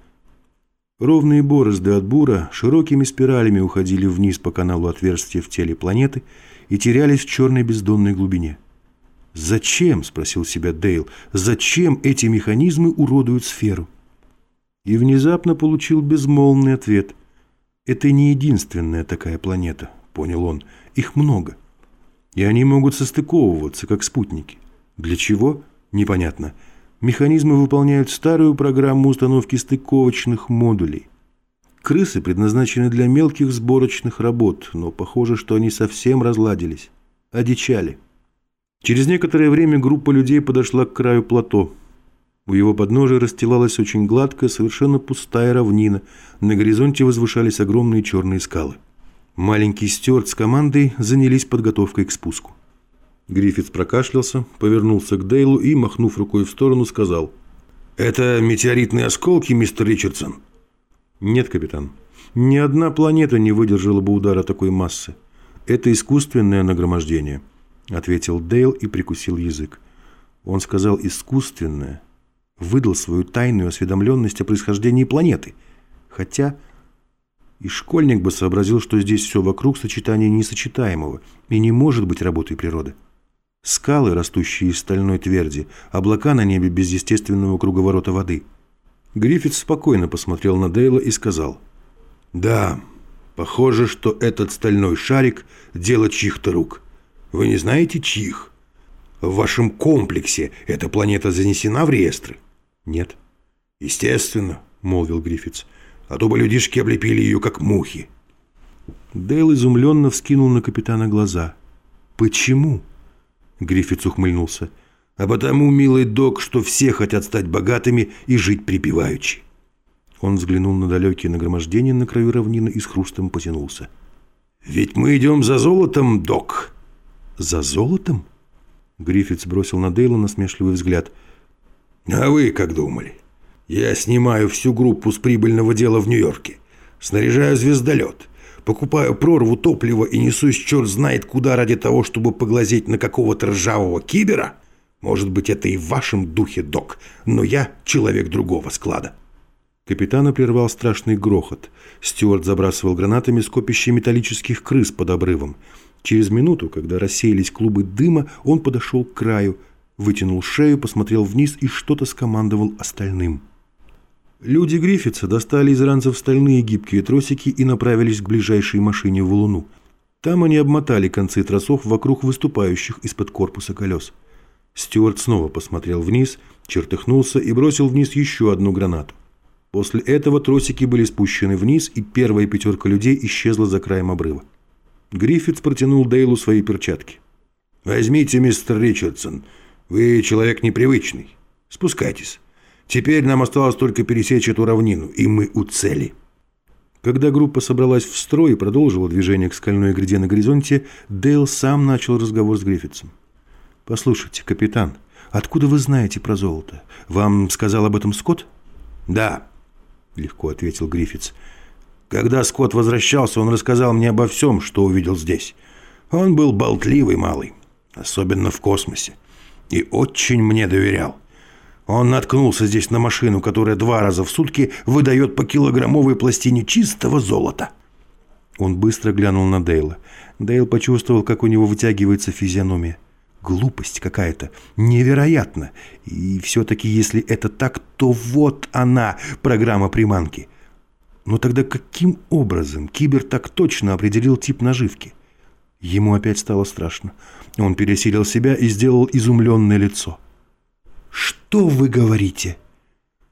Speaker 1: Ровные борозды от бура широкими спиралями уходили вниз по каналу отверстия в теле планеты и терялись в черной бездонной глубине. «Зачем?» – спросил себя Дейл. «Зачем эти механизмы уродуют сферу?» И внезапно получил безмолвный ответ. «Это не единственная такая планета», – понял он. «Их много. И они могут состыковываться, как спутники. Для чего? Непонятно. Механизмы выполняют старую программу установки стыковочных модулей. Крысы предназначены для мелких сборочных работ, но похоже, что они совсем разладились. Одичали. Через некоторое время группа людей подошла к краю плато. У его подножия расстилалась очень гладкая, совершенно пустая равнина. На горизонте возвышались огромные черные скалы. Маленький Стюарт с командой занялись подготовкой к спуску. Гриффитс прокашлялся, повернулся к Дейлу и, махнув рукой в сторону, сказал. «Это метеоритные осколки, мистер Ричардсон?» «Нет, капитан. Ни одна планета не выдержала бы удара такой массы. Это искусственное нагромождение». – ответил Дейл и прикусил язык. Он сказал «искусственное», выдал свою тайную осведомленность о происхождении планеты. Хотя и школьник бы сообразил, что здесь все вокруг сочетание несочетаемого и не может быть работой природы. Скалы, растущие из стальной тверди, облака на небе без естественного круговорота воды. Гриффит спокойно посмотрел на Дейла и сказал «Да, похоже, что этот стальной шарик – дело чьих-то рук». Вы не знаете, чьих? В вашем комплексе эта планета занесена в реестры? Нет. Естественно, молвил Гриффитс. А то бы людишки облепили ее, как мухи. Дейл изумленно вскинул на капитана глаза. «Почему?» Гриффитс ухмыльнулся. «А потому, милый док, что все хотят стать богатыми и жить припеваючи». Он взглянул на далекие нагромождения на краю равнины и с хрустом потянулся. «Ведь мы идем за золотом, док!» «За золотом?» Гриффитс бросил на Дейла насмешливый взгляд. «А вы как думали? Я снимаю всю группу с прибыльного дела в Нью-Йорке. Снаряжаю звездолет. Покупаю прорву топлива и несусь черт знает куда ради того, чтобы поглазеть на какого-то ржавого кибера? Может быть, это и в вашем духе, док, но я человек другого склада». Капитана прервал страшный грохот. Стюарт забрасывал гранатами скопище металлических крыс под обрывом. Через минуту, когда рассеялись клубы дыма, он подошел к краю, вытянул шею, посмотрел вниз и что-то скомандовал остальным. Люди Гриффитса достали из ранцев стальные гибкие тросики и направились к ближайшей машине в луну. Там они обмотали концы тросов вокруг выступающих из-под корпуса колес. Стюарт снова посмотрел вниз, чертыхнулся и бросил вниз еще одну гранату. После этого тросики были спущены вниз, и первая пятерка людей исчезла за краем обрыва. Гриффитс протянул Дейлу свои перчатки. «Возьмите, мистер Ричардсон. Вы человек непривычный. Спускайтесь. Теперь нам осталось только пересечь эту равнину, и мы у цели». Когда группа собралась в строй и продолжила движение к скальной гряде на горизонте, Дейл сам начал разговор с Гриффитсом. «Послушайте, капитан, откуда вы знаете про золото? Вам сказал об этом Скотт?» «Да», — легко ответил Гриффитс. Когда Скотт возвращался, он рассказал мне обо всем, что увидел здесь. Он был болтливый малый, особенно в космосе, и очень мне доверял. Он наткнулся здесь на машину, которая два раза в сутки выдает по килограммовой пластине чистого золота. Он быстро глянул на Дейла. Дейл почувствовал, как у него вытягивается физиономия. Глупость какая-то. Невероятно. И все-таки, если это так, то вот она, программа приманки. Но тогда каким образом Кибер так точно определил тип наживки? Ему опять стало страшно. Он пересилил себя и сделал изумленное лицо. «Что вы говорите?»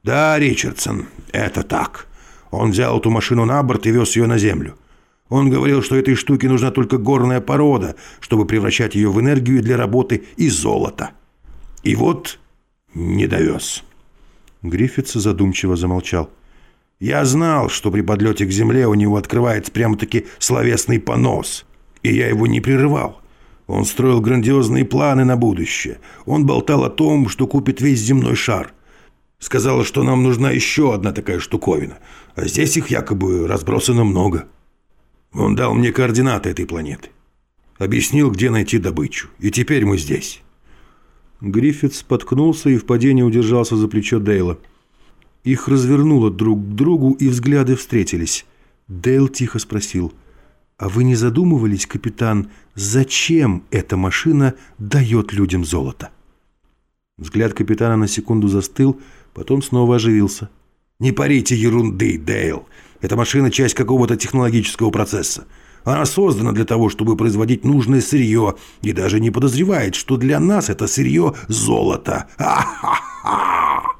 Speaker 1: «Да, Ричардсон, это так. Он взял эту машину на борт и вез ее на землю. Он говорил, что этой штуке нужна только горная порода, чтобы превращать ее в энергию для работы и золота. И вот не довез». Гриффитс задумчиво замолчал. Я знал, что при подлете к земле у него открывается прямо-таки словесный понос, и я его не прерывал. Он строил грандиозные планы на будущее. Он болтал о том, что купит весь земной шар. Сказал, что нам нужна еще одна такая штуковина, а здесь их якобы разбросано много. Он дал мне координаты этой планеты. Объяснил, где найти добычу. И теперь мы здесь. Гриффит споткнулся и в падении удержался за плечо Дейла. Их развернуло друг к другу, и взгляды встретились. Дейл тихо спросил, «А вы не задумывались, капитан, зачем эта машина дает людям золото?» Взгляд капитана на секунду застыл, потом снова оживился. «Не парите ерунды, Дейл. Эта машина – часть какого-то технологического процесса. Она создана для того, чтобы производить нужное сырье, и даже не подозревает, что для нас это сырье – золото. Ха-ха-ха!»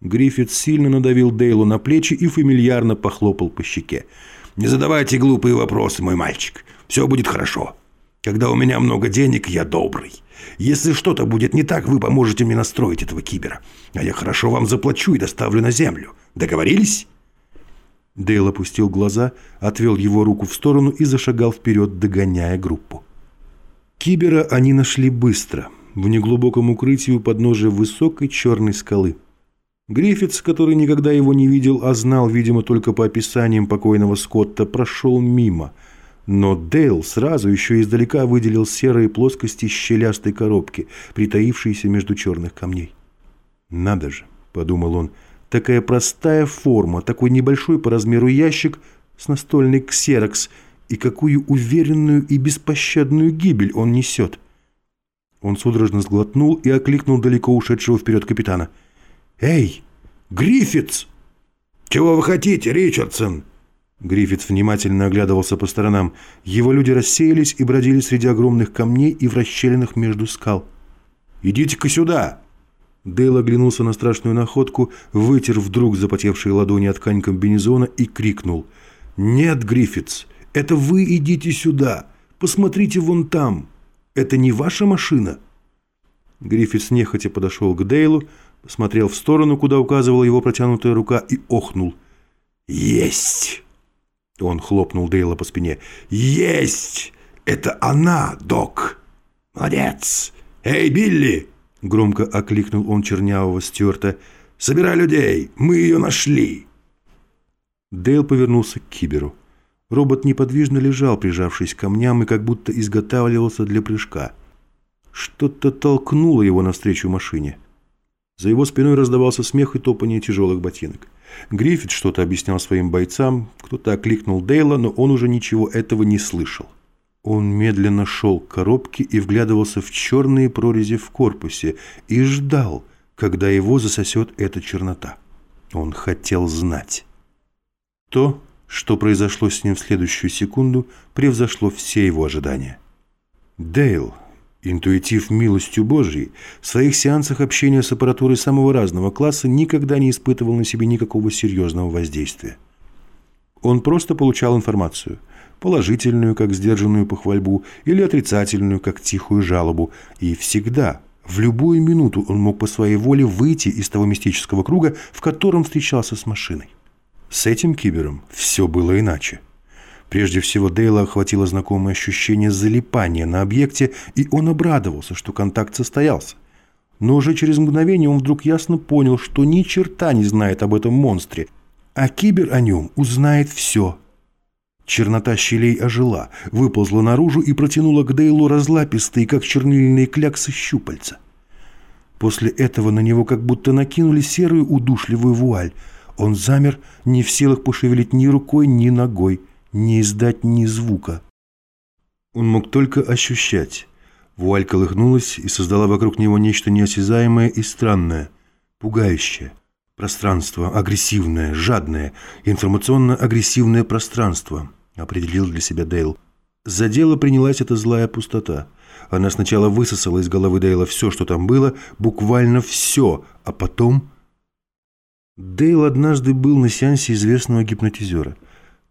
Speaker 1: Гриффит сильно надавил Дейлу на плечи и фамильярно похлопал по щеке. «Не задавайте глупые вопросы, мой мальчик. Все будет хорошо. Когда у меня много денег, я добрый. Если что-то будет не так, вы поможете мне настроить этого кибера. А я хорошо вам заплачу и доставлю на землю. Договорились?» Дейл опустил глаза, отвел его руку в сторону и зашагал вперед, догоняя группу. Кибера они нашли быстро, в неглубоком укрытии у подножия высокой черной скалы. Гриффитс, который никогда его не видел, а знал, видимо, только по описаниям покойного Скотта, прошел мимо. Но Дейл сразу еще издалека выделил серые плоскости щелястой коробки, притаившиеся между черных камней. «Надо же», — подумал он, — «такая простая форма, такой небольшой по размеру ящик с настольный ксерокс, и какую уверенную и беспощадную гибель он несет». Он судорожно сглотнул и окликнул далеко ушедшего вперед капитана — «Эй, Гриффитс!» «Чего вы хотите, Ричардсон?» Гриффитс внимательно оглядывался по сторонам. Его люди рассеялись и бродили среди огромных камней и в расщелинах между скал. «Идите-ка сюда!» Дейл оглянулся на страшную находку, вытер вдруг запотевшие ладони от ткань комбинезона и крикнул. «Нет, Гриффитс, это вы идите сюда! Посмотрите вон там! Это не ваша машина!» Гриффитс нехотя подошел к Дейлу, посмотрел в сторону, куда указывала его протянутая рука, и охнул. «Есть!» Он хлопнул Дейла по спине. «Есть! Это она, док! Молодец! Эй, Билли!» Громко окликнул он чернявого Стюарта. «Собирай людей! Мы ее нашли!» Дейл повернулся к Киберу. Робот неподвижно лежал, прижавшись к камням, и как будто изготавливался для прыжка. Что-то толкнуло его навстречу машине. За его спиной раздавался смех и топание тяжелых ботинок. Гриффит что-то объяснял своим бойцам, кто-то окликнул Дейла, но он уже ничего этого не слышал. Он медленно шел к коробке и вглядывался в черные прорези в корпусе и ждал, когда его засосет эта чернота. Он хотел знать. То, что произошло с ним в следующую секунду, превзошло все его ожидания. Дейл, Интуитив милостью Божьей в своих сеансах общения с аппаратурой самого разного класса никогда не испытывал на себе никакого серьезного воздействия. Он просто получал информацию, положительную, как сдержанную похвальбу, или отрицательную, как тихую жалобу, и всегда, в любую минуту он мог по своей воле выйти из того мистического круга, в котором встречался с машиной. С этим кибером все было иначе. Прежде всего Дейла охватило знакомое ощущение залипания на объекте, и он обрадовался, что контакт состоялся. Но уже через мгновение он вдруг ясно понял, что ни черта не знает об этом монстре, а кибер о нем узнает все. Чернота щелей ожила, выползла наружу и протянула к Дейлу разлапистые, как чернильные кляксы, щупальца. После этого на него как будто накинули серую удушливую вуаль. Он замер, не в силах пошевелить ни рукой, ни ногой – не издать ни звука. Он мог только ощущать. Вуаль колыхнулась и создала вокруг него нечто неосязаемое и странное, пугающее. Пространство агрессивное, жадное, информационно-агрессивное пространство, определил для себя Дейл. За дело принялась эта злая пустота. Она сначала высосала из головы Дейла все, что там было, буквально все, а потом... Дейл однажды был на сеансе известного гипнотизера –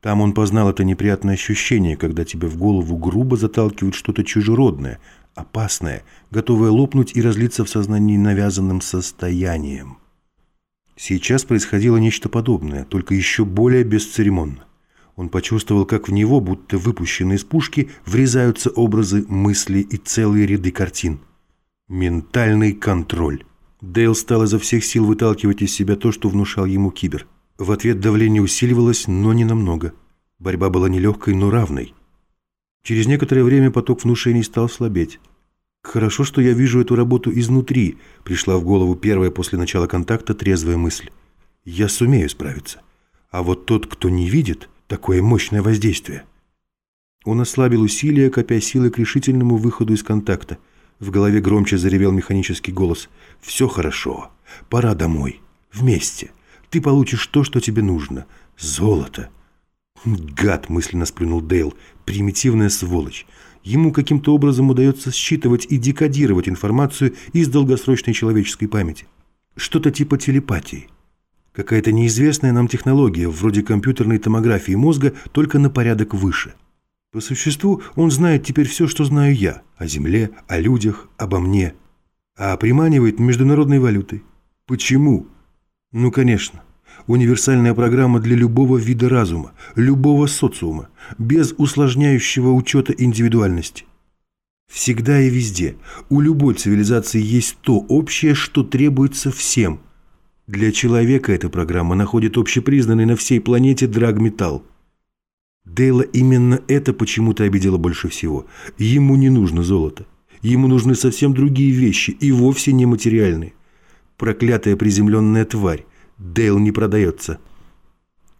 Speaker 1: там он познал это неприятное ощущение, когда тебе в голову грубо заталкивают что-то чужеродное, опасное, готовое лопнуть и разлиться в сознании навязанным состоянием. Сейчас происходило нечто подобное, только еще более бесцеремонно. Он почувствовал, как в него, будто выпущенные из пушки, врезаются образы, мысли и целые ряды картин. Ментальный контроль. Дейл стал изо всех сил выталкивать из себя то, что внушал ему кибер. В ответ давление усиливалось, но не намного. Борьба была нелегкой, но равной. Через некоторое время поток внушений стал слабеть. «Хорошо, что я вижу эту работу изнутри», пришла в голову первая после начала контакта трезвая мысль. Я сумею справиться. А вот тот, кто не видит, такое мощное воздействие. Он ослабил усилия, копя силы к решительному выходу из контакта. В голове громче заревел механический голос. «Все хорошо. Пора домой. Вместе. Ты получишь то, что тебе нужно. Золото». «Гад!» – мысленно сплюнул Дейл. «Примитивная сволочь. Ему каким-то образом удается считывать и декодировать информацию из долгосрочной человеческой памяти. Что-то типа телепатии. Какая-то неизвестная нам технология, вроде компьютерной томографии мозга, только на порядок выше. По существу он знает теперь все, что знаю я. О Земле, о людях, обо мне. А приманивает международной валютой. Почему? Ну, конечно. Универсальная программа для любого вида разума, любого социума, без усложняющего учета индивидуальности. Всегда и везде, у любой цивилизации есть то общее, что требуется всем. Для человека эта программа находит общепризнанный на всей планете драгметалл. Дейла именно это почему-то обидело больше всего. Ему не нужно золото. Ему нужны совсем другие вещи и вовсе не материальные. Проклятая приземленная тварь. Дейл не продается.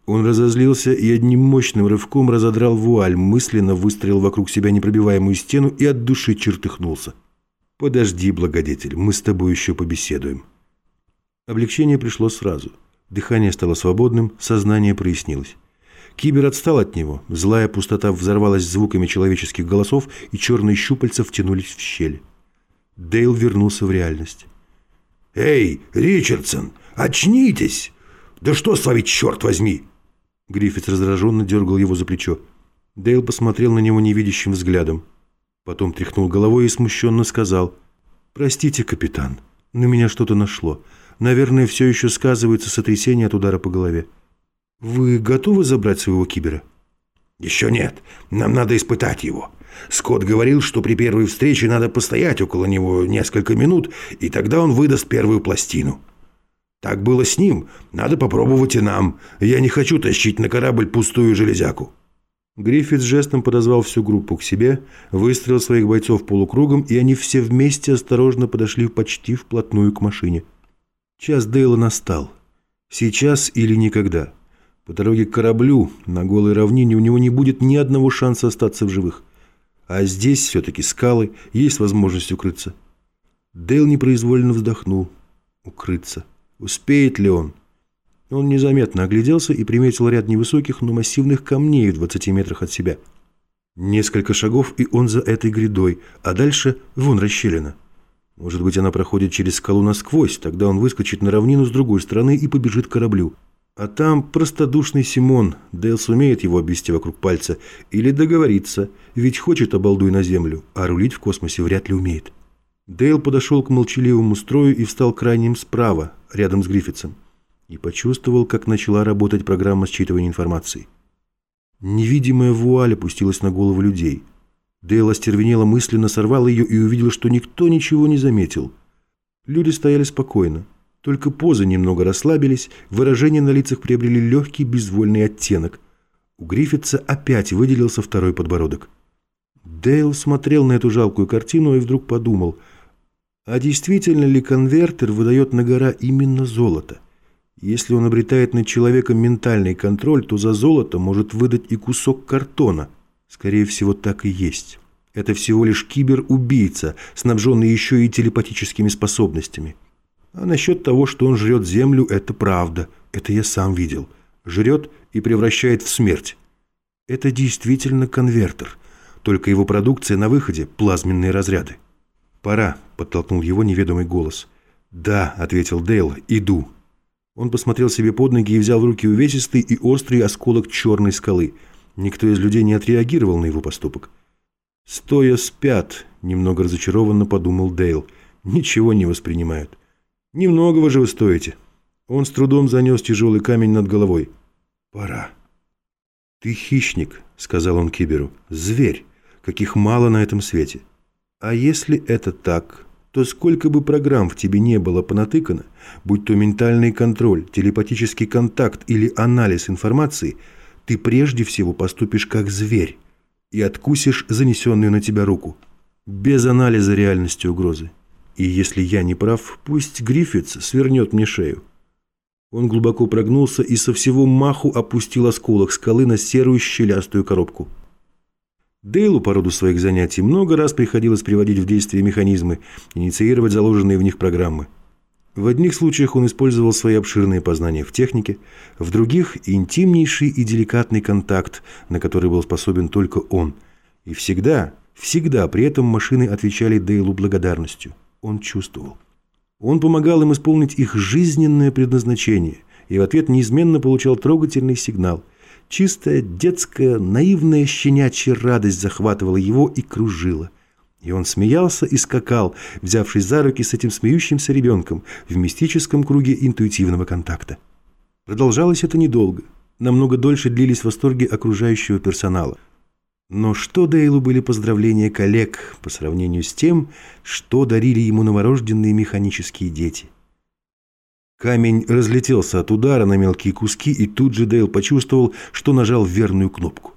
Speaker 1: Он разозлился и одним мощным рывком разодрал вуаль, мысленно выстрелил вокруг себя непробиваемую стену и от души чертыхнулся. «Подожди, благодетель, мы с тобой еще побеседуем». Облегчение пришло сразу. Дыхание стало свободным, сознание прояснилось. Кибер отстал от него, злая пустота взорвалась звуками человеческих голосов, и черные щупальца втянулись в щель. Дейл вернулся в реальность.
Speaker 2: «Эй, Ричардсон, очнитесь! Да что с вами, черт возьми!»
Speaker 1: Гриффитс раздраженно дергал его за плечо. Дейл посмотрел на него невидящим взглядом. Потом тряхнул головой и смущенно сказал. «Простите, капитан, на меня что-то нашло. Наверное, все еще сказывается сотрясение от удара по голове». «Вы готовы забрать своего кибера?»
Speaker 2: «Еще нет. Нам надо испытать его. Скотт говорил, что при первой встрече надо постоять около него несколько минут, и тогда он выдаст первую пластину. Так было с ним. Надо попробовать и нам. Я не хочу тащить на корабль пустую железяку».
Speaker 1: Гриффит жестом подозвал всю группу к себе, выстроил своих бойцов полукругом, и они все вместе осторожно подошли почти вплотную к машине. Час Дейла настал. Сейчас или никогда. По дороге к кораблю на голой равнине у него не будет ни одного шанса остаться в живых. А здесь все-таки скалы, есть возможность укрыться. Дейл непроизвольно вздохнул. Укрыться. Успеет ли он? Он незаметно огляделся и приметил ряд невысоких, но массивных камней в 20 метрах от себя. Несколько шагов, и он за этой грядой, а дальше вон расщелина. Может быть, она проходит через скалу насквозь, тогда он выскочит на равнину с другой стороны и побежит к кораблю. А там простодушный Симон, Дейл сумеет его обвести вокруг пальца или договориться, ведь хочет обалдуй на землю, а рулить в космосе вряд ли умеет. Дейл подошел к молчаливому строю и встал крайним справа, рядом с Гриффитсом, и почувствовал, как начала работать программа считывания информации. Невидимая вуаль опустилась на голову людей. Дейл остервенело мысленно сорвал ее и увидел, что никто ничего не заметил. Люди стояли спокойно. Только позы немного расслабились, выражения на лицах приобрели легкий безвольный оттенок. У Гриффитса опять выделился второй подбородок. Дейл смотрел на эту жалкую картину и вдруг подумал, а действительно ли конвертер выдает на гора именно золото? Если он обретает над человеком ментальный контроль, то за золото может выдать и кусок картона. Скорее всего, так и есть. Это всего лишь кибер-убийца, снабженный еще и телепатическими способностями. А насчет того, что он жрет землю, это правда. Это я сам видел. Жрет и превращает в смерть. Это действительно конвертер. Только его продукция на выходе – плазменные разряды. «Пора», – подтолкнул его неведомый голос. «Да», – ответил Дейл, – «иду». Он посмотрел себе под ноги и взял в руки увесистый и острый осколок черной скалы. Никто из людей не отреагировал на его поступок. «Стоя спят», – немного разочарованно подумал Дейл. «Ничего не воспринимают». «Немногого же вы стоите». Он с трудом занес тяжелый камень над головой. «Пора». «Ты хищник», — сказал он Киберу. «Зверь, каких мало на этом свете. А если это так, то сколько бы программ в тебе не было понатыкано, будь то ментальный контроль, телепатический контакт или анализ информации, ты прежде всего поступишь как зверь и откусишь занесенную на тебя руку, без анализа реальности угрозы. И если я не прав, пусть Гриффитс свернет мне шею. Он глубоко прогнулся и со всего маху опустил осколок скалы на серую щелястую коробку. Дейлу по роду своих занятий много раз приходилось приводить в действие механизмы, инициировать заложенные в них программы. В одних случаях он использовал свои обширные познания в технике, в других – интимнейший и деликатный контакт, на который был способен только он. И всегда, всегда при этом машины отвечали Дейлу благодарностью. Он чувствовал. Он помогал им исполнить их жизненное предназначение и в ответ неизменно получал трогательный сигнал. Чистая, детская, наивная щенячья радость захватывала его и кружила. И он смеялся и скакал, взявшись за руки с этим смеющимся ребенком в мистическом круге интуитивного контакта. Продолжалось это недолго. Намного дольше длились восторги окружающего персонала – но что Дейлу были поздравления коллег по сравнению с тем, что дарили ему новорожденные механические дети? Камень разлетелся от удара на мелкие куски, и тут же Дейл почувствовал, что нажал верную кнопку.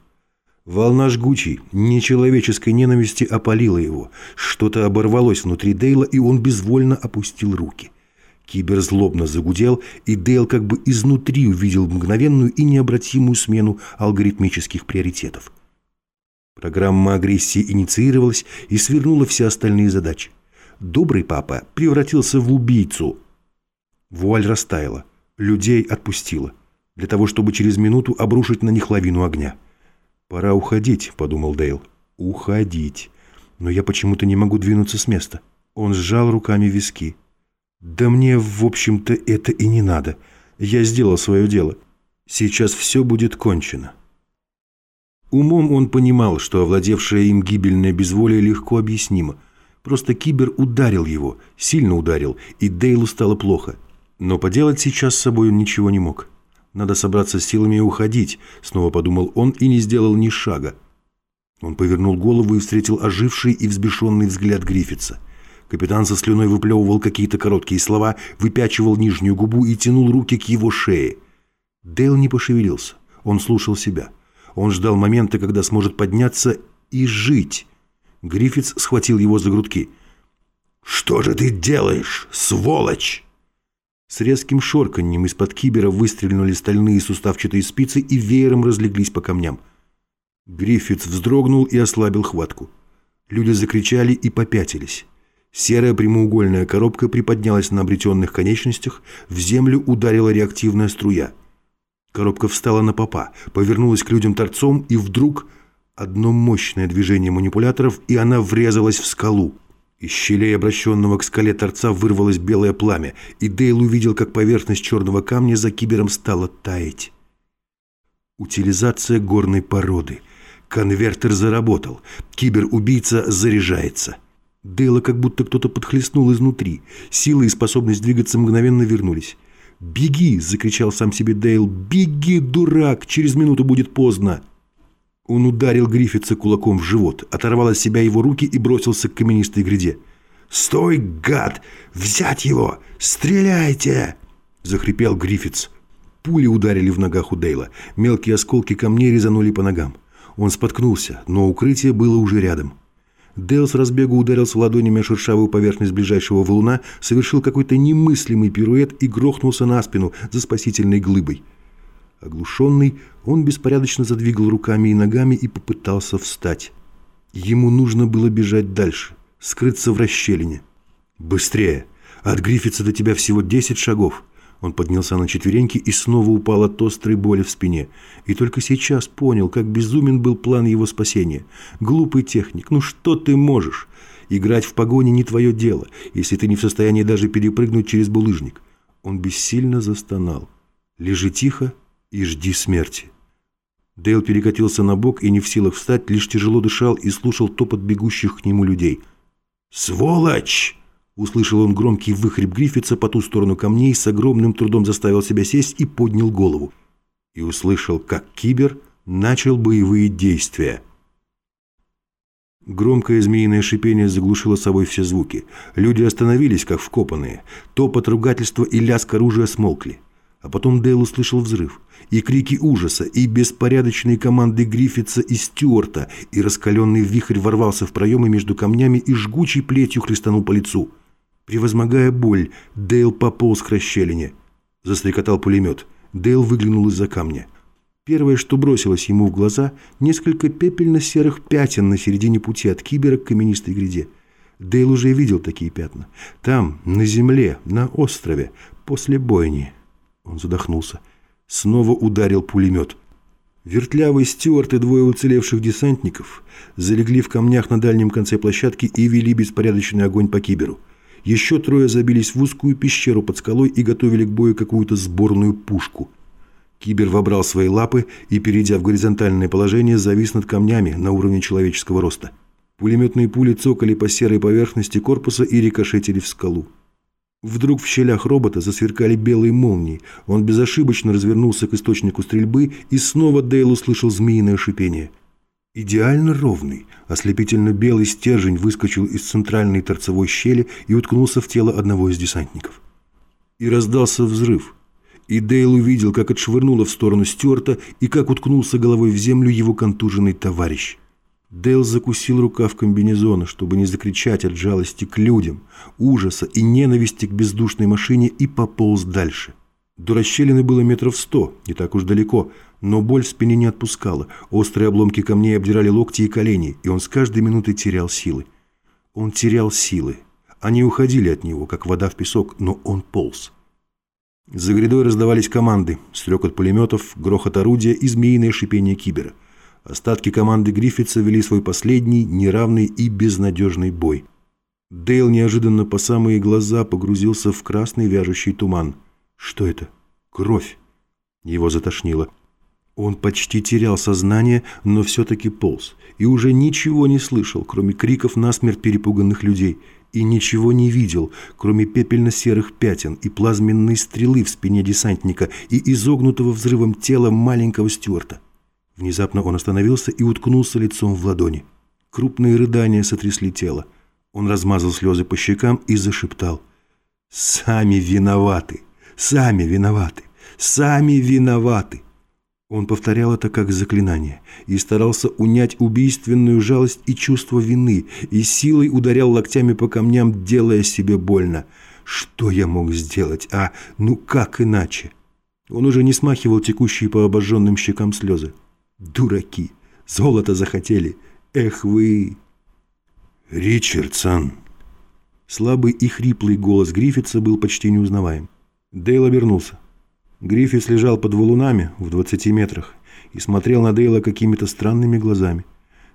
Speaker 1: Волна жгучей, нечеловеческой ненависти опалила его. Что-то оборвалось внутри Дейла, и он безвольно опустил руки. Кибер злобно загудел, и Дейл как бы изнутри увидел мгновенную и необратимую смену алгоритмических приоритетов. Программа агрессии инициировалась и свернула все остальные задачи. Добрый папа превратился в убийцу. Вуаль растаяла, людей отпустила, для того, чтобы через минуту обрушить на них лавину огня. «Пора уходить», — подумал Дейл. «Уходить. Но я почему-то не могу двинуться с места». Он сжал руками виски. «Да мне, в общем-то, это и не надо. Я сделал свое дело. Сейчас все будет кончено». Умом он понимал, что овладевшее им гибельное безволие легко объяснимо. Просто Кибер ударил его, сильно ударил, и Дейлу стало плохо. Но поделать сейчас с собой он ничего не мог. Надо собраться с силами и уходить, снова подумал он и не сделал ни шага. Он повернул голову и встретил оживший и взбешенный взгляд Гриффитса. Капитан со слюной выплевывал какие-то короткие слова, выпячивал нижнюю губу и тянул руки к его шее. Дейл не пошевелился. Он слушал себя. Он ждал момента, когда сможет подняться и жить. Гриффитс схватил его за грудки. «Что же ты делаешь, сволочь?» С резким шорканьем из-под кибера выстрельнули стальные суставчатые спицы и веером разлеглись по камням. Гриффитс вздрогнул и ослабил хватку. Люди закричали и попятились. Серая прямоугольная коробка приподнялась на обретенных конечностях, в землю ударила реактивная струя – Коробка встала на попа, повернулась к людям торцом, и вдруг одно мощное движение манипуляторов, и она врезалась в скалу. Из щелей, обращенного к скале торца, вырвалось белое пламя, и Дейл увидел, как поверхность черного камня за кибером стала таять. Утилизация горной породы. Конвертер заработал. Кибер-убийца заряжается. Дейла как будто кто-то подхлестнул изнутри. Сила и способность двигаться мгновенно вернулись. «Беги!» – закричал сам себе Дейл. «Беги, дурак! Через минуту будет поздно!» Он ударил Гриффитса кулаком в живот, оторвал от себя его руки и бросился к каменистой гряде. «Стой, гад! Взять его! Стреляйте!» – захрипел Гриффитс. Пули ударили в ногах у Дейла. Мелкие осколки камней резанули по ногам. Он споткнулся, но укрытие было уже рядом. Дэл с разбегу ударился ладонями о шершавую поверхность ближайшего валуна, совершил какой-то немыслимый пируэт и грохнулся на спину за спасительной глыбой. Оглушенный, он беспорядочно задвигал руками и ногами и попытался встать. Ему нужно было бежать дальше, скрыться в расщелине. «Быстрее! От Гриффитса до тебя всего десять шагов!» Он поднялся на четвереньки и снова упал от острой боли в спине. И только сейчас понял, как безумен был план его спасения. Глупый техник, ну что ты можешь? Играть в погоне не твое дело, если ты не в состоянии даже перепрыгнуть через булыжник. Он бессильно застонал. Лежи тихо и жди смерти. Дейл перекатился на бок и не в силах встать, лишь тяжело дышал и слушал топот бегущих к нему людей. «Сволочь!» Услышал он громкий выхреб Гриффитса по ту сторону камней, с огромным трудом заставил себя сесть и поднял голову. И услышал, как Кибер начал боевые действия. Громкое змеиное шипение заглушило собой все звуки. Люди остановились, как вкопанные. Топот, ругательства и лязг оружия смолкли. А потом Дейл услышал взрыв. И крики ужаса, и беспорядочные команды Гриффитса и Стюарта, и раскаленный вихрь ворвался в проемы между камнями и жгучей плетью хлестанул по лицу. Превозмогая боль, Дейл пополз к расщелине. Застрекотал пулемет. Дейл выглянул из-за камня. Первое, что бросилось ему в глаза, несколько пепельно-серых пятен на середине пути от кибера к каменистой гряде. Дейл уже видел такие пятна. Там, на земле, на острове, после бойни. Он задохнулся. Снова ударил пулемет. Вертлявый Стюарт и двое уцелевших десантников залегли в камнях на дальнем конце площадки и вели беспорядочный огонь по киберу. Еще трое забились в узкую пещеру под скалой и готовили к бою какую-то сборную пушку. Кибер вобрал свои лапы и, перейдя в горизонтальное положение, завис над камнями на уровне человеческого роста. Пулеметные пули цокали по серой поверхности корпуса и рикошетили в скалу. Вдруг в щелях робота засверкали белые молнии. Он безошибочно развернулся к источнику стрельбы, и снова Дейл услышал змеиное шипение. Идеально ровный, ослепительно белый стержень выскочил из центральной торцевой щели и уткнулся в тело одного из десантников. И раздался взрыв. И Дейл увидел, как отшвырнуло в сторону Стюарта и как уткнулся головой в землю его контуженный товарищ. Дэл закусил рукав комбинезона, чтобы не закричать от жалости к людям, ужаса и ненависти к бездушной машине и пополз дальше. До расщелины было метров сто, не так уж далеко, но боль в спине не отпускала, острые обломки камней обдирали локти и колени, и он с каждой минутой терял силы. Он терял силы. Они уходили от него, как вода в песок, но он полз. За грядой раздавались команды, стрекот пулеметов, грохот орудия и змеиное шипение кибера – Остатки команды Гриффитса вели свой последний, неравный и безнадежный бой. Дейл неожиданно по самые глаза погрузился в красный вяжущий туман. Что это? Кровь. Его затошнило. Он почти терял сознание, но все-таки полз. И уже ничего не слышал, кроме криков насмерть перепуганных людей. И ничего не видел, кроме пепельно-серых пятен и плазменной стрелы в спине десантника и изогнутого взрывом тела маленького Стюарта. Внезапно он остановился и уткнулся лицом в ладони. Крупные рыдания сотрясли тело. Он размазал слезы по щекам и зашептал. «Сами виноваты! Сами виноваты! Сами виноваты!» Он повторял это как заклинание и старался унять убийственную жалость и чувство вины, и силой ударял локтями по камням, делая себе больно. Что я мог сделать? А ну как иначе? Он уже не смахивал текущие по обожженным щекам слезы. Дураки! Золото захотели! Эх вы!»
Speaker 2: «Ричардсон!»
Speaker 1: Слабый и хриплый голос Гриффитса был почти неузнаваем. Дейл обернулся. Гриффитс лежал под валунами в 20 метрах и смотрел на Дейла какими-то странными глазами.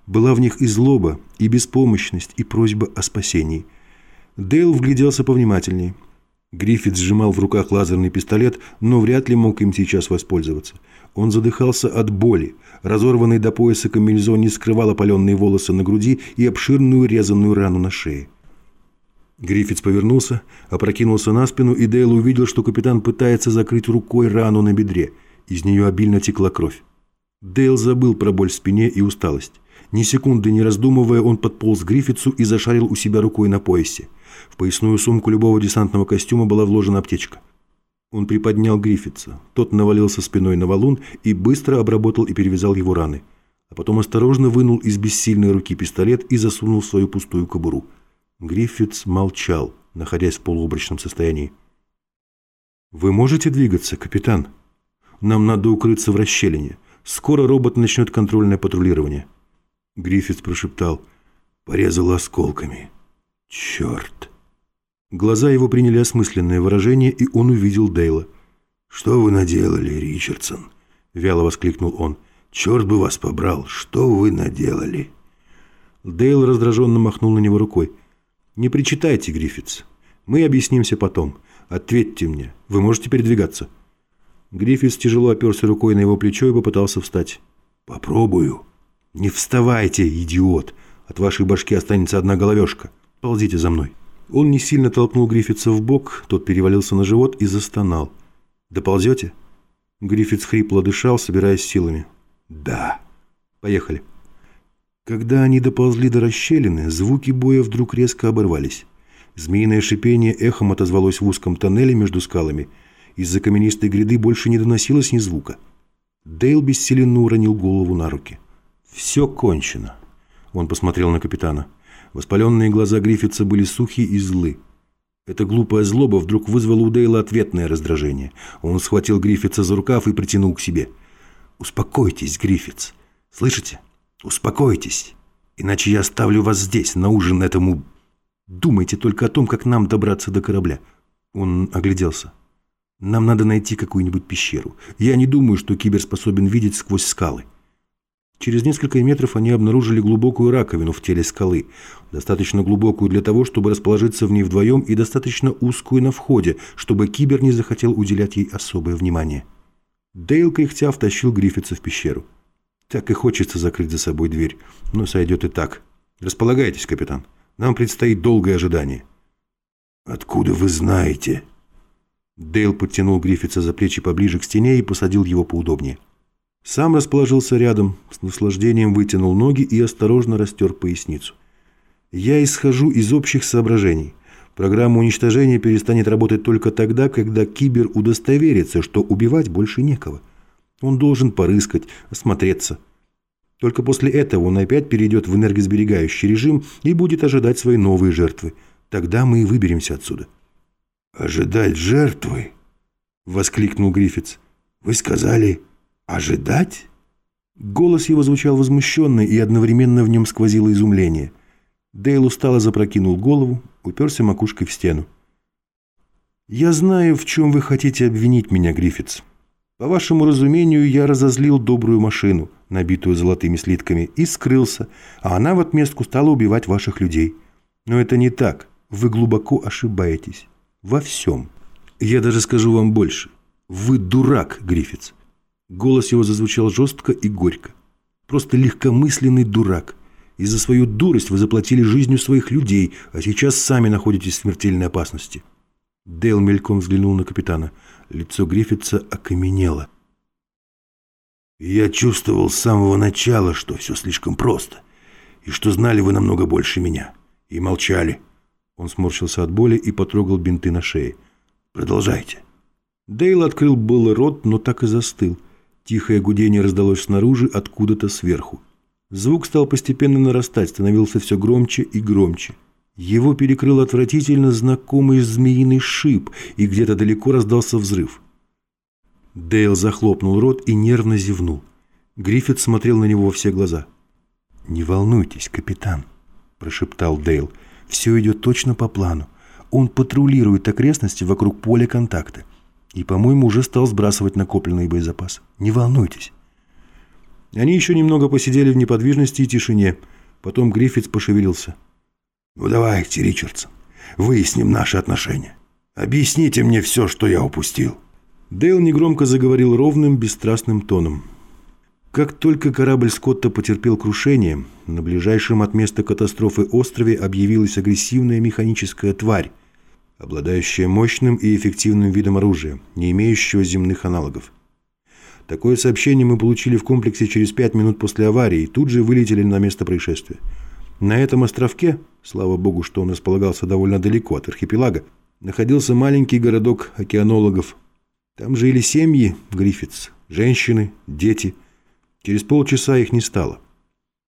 Speaker 1: Была в них и злоба, и беспомощность, и просьба о спасении. Дейл вгляделся повнимательнее. Гриффит сжимал в руках лазерный пистолет, но вряд ли мог им сейчас воспользоваться. Он задыхался от боли. Разорванный до пояса комбинезон не скрывал опаленные волосы на груди и обширную резанную рану на шее. Гриффитс повернулся, опрокинулся на спину, и Дейл увидел, что капитан пытается закрыть рукой рану на бедре. Из нее обильно текла кровь. Дейл забыл про боль в спине и усталость. Ни секунды не раздумывая, он подполз к Гриффитсу и зашарил у себя рукой на поясе. В поясную сумку любого десантного костюма была вложена аптечка. Он приподнял Гриффитса. Тот навалился спиной на валун и быстро обработал и перевязал его раны. А потом осторожно вынул из бессильной руки пистолет и засунул в свою пустую кобуру. Гриффитс молчал, находясь в полуобрачном состоянии. «Вы можете двигаться, капитан? Нам надо укрыться в расщелине. Скоро робот начнет контрольное патрулирование». Гриффитс прошептал. «Порезал осколками. Черт!» Глаза его приняли осмысленное выражение, и он увидел Дейла. «Что вы наделали, Ричардсон?» — вяло воскликнул он. «Черт бы вас побрал! Что вы наделали?» Дейл раздраженно махнул на него рукой. «Не причитайте, Гриффитс. Мы объяснимся потом. Ответьте мне. Вы можете передвигаться?» Гриффитс тяжело оперся рукой на его плечо и попытался встать. «Попробую». «Не вставайте, идиот! От вашей башки останется одна головешка. Ползите за мной». Он не сильно толкнул Гриффитса в бок, тот перевалился на живот и застонал. «Доползете?» Гриффитс хрипло дышал, собираясь силами. «Да». «Поехали». Когда они доползли до расщелины, звуки боя вдруг резко оборвались. Змеиное шипение эхом отозвалось в узком тоннеле между скалами. Из-за каменистой гряды больше не доносилось ни звука. Дейл бессиленно уронил голову на руки. «Все кончено». Он посмотрел на капитана. Воспаленные глаза Гриффитса были сухи и злы. Эта глупая злоба вдруг вызвала у Дейла ответное раздражение. Он схватил Гриффитса за рукав и притянул к себе. «Успокойтесь, Гриффитс. Слышите? Успокойтесь. Иначе я оставлю вас здесь, на ужин этому... Думайте только о том, как нам добраться до корабля». Он огляделся. «Нам надо найти какую-нибудь пещеру. Я не думаю, что Кибер способен видеть сквозь скалы». Через несколько метров они обнаружили глубокую раковину в теле скалы, достаточно глубокую для того, чтобы расположиться в ней вдвоем, и достаточно узкую на входе, чтобы Кибер не захотел уделять ей особое внимание. Дейл кряхтя втащил Гриффитса в пещеру. Так и хочется закрыть за собой дверь, но сойдет и так. Располагайтесь, капитан. Нам предстоит долгое ожидание.
Speaker 2: «Откуда вы знаете?»
Speaker 1: Дейл подтянул Гриффитса за плечи поближе к стене и посадил его поудобнее. Сам расположился рядом, с наслаждением вытянул ноги и осторожно растер поясницу. Я исхожу из общих соображений. Программа уничтожения перестанет работать только тогда, когда кибер удостоверится, что убивать больше некого. Он должен порыскать, осмотреться. Только после этого он опять перейдет в энергосберегающий режим и будет ожидать свои новые жертвы. Тогда мы и выберемся отсюда.
Speaker 2: «Ожидать жертвы?» — воскликнул Гриффитс. «Вы сказали «Ожидать?»
Speaker 1: Голос его звучал возмущенно, и одновременно в нем сквозило изумление. Дейл устало запрокинул голову, уперся макушкой в стену. «Я знаю, в чем вы хотите обвинить меня, Гриффитс. По вашему разумению, я разозлил добрую машину, набитую золотыми слитками, и скрылся, а она в отместку стала убивать ваших людей. Но это не так. Вы глубоко ошибаетесь. Во всем. Я даже скажу вам больше. Вы дурак, Гриффитс. Голос его зазвучал жестко и горько. Просто легкомысленный дурак. И за свою дурость вы заплатили жизнью своих людей, а сейчас сами находитесь в смертельной опасности. Дейл мельком взглянул на капитана. Лицо Гриффитса окаменело.
Speaker 2: «Я чувствовал с самого начала, что все слишком просто, и что знали вы намного больше меня, и молчали».
Speaker 1: Он сморщился от боли и потрогал бинты на шее.
Speaker 2: «Продолжайте».
Speaker 1: Дейл открыл был рот, но так и застыл – Тихое гудение раздалось снаружи, откуда-то сверху. Звук стал постепенно нарастать, становился все громче и громче. Его перекрыл отвратительно знакомый змеиный шип, и где-то далеко раздался взрыв. Дейл захлопнул рот и нервно зевнул. Гриффит смотрел на него во все глаза. «Не волнуйтесь, капитан», – прошептал Дейл. «Все идет точно по плану. Он патрулирует окрестности вокруг поля контакта. И, по-моему, уже стал сбрасывать накопленный боезапас. Не волнуйтесь. Они еще немного посидели в неподвижности и тишине. Потом Гриффитс пошевелился.
Speaker 2: «Ну давайте, Ричардсон, выясним наши отношения. Объясните мне все, что я упустил».
Speaker 1: Дейл негромко заговорил ровным, бесстрастным тоном. Как только корабль Скотта потерпел крушение, на ближайшем от места катастрофы острове объявилась агрессивная механическая тварь, обладающая мощным и эффективным видом оружия, не имеющего земных аналогов. Такое сообщение мы получили в комплексе через пять минут после аварии и тут же вылетели на место происшествия. На этом островке, слава богу, что он располагался довольно далеко от архипелага, находился маленький городок океанологов. Там жили семьи Гриффитс, женщины, дети. Через полчаса их не стало.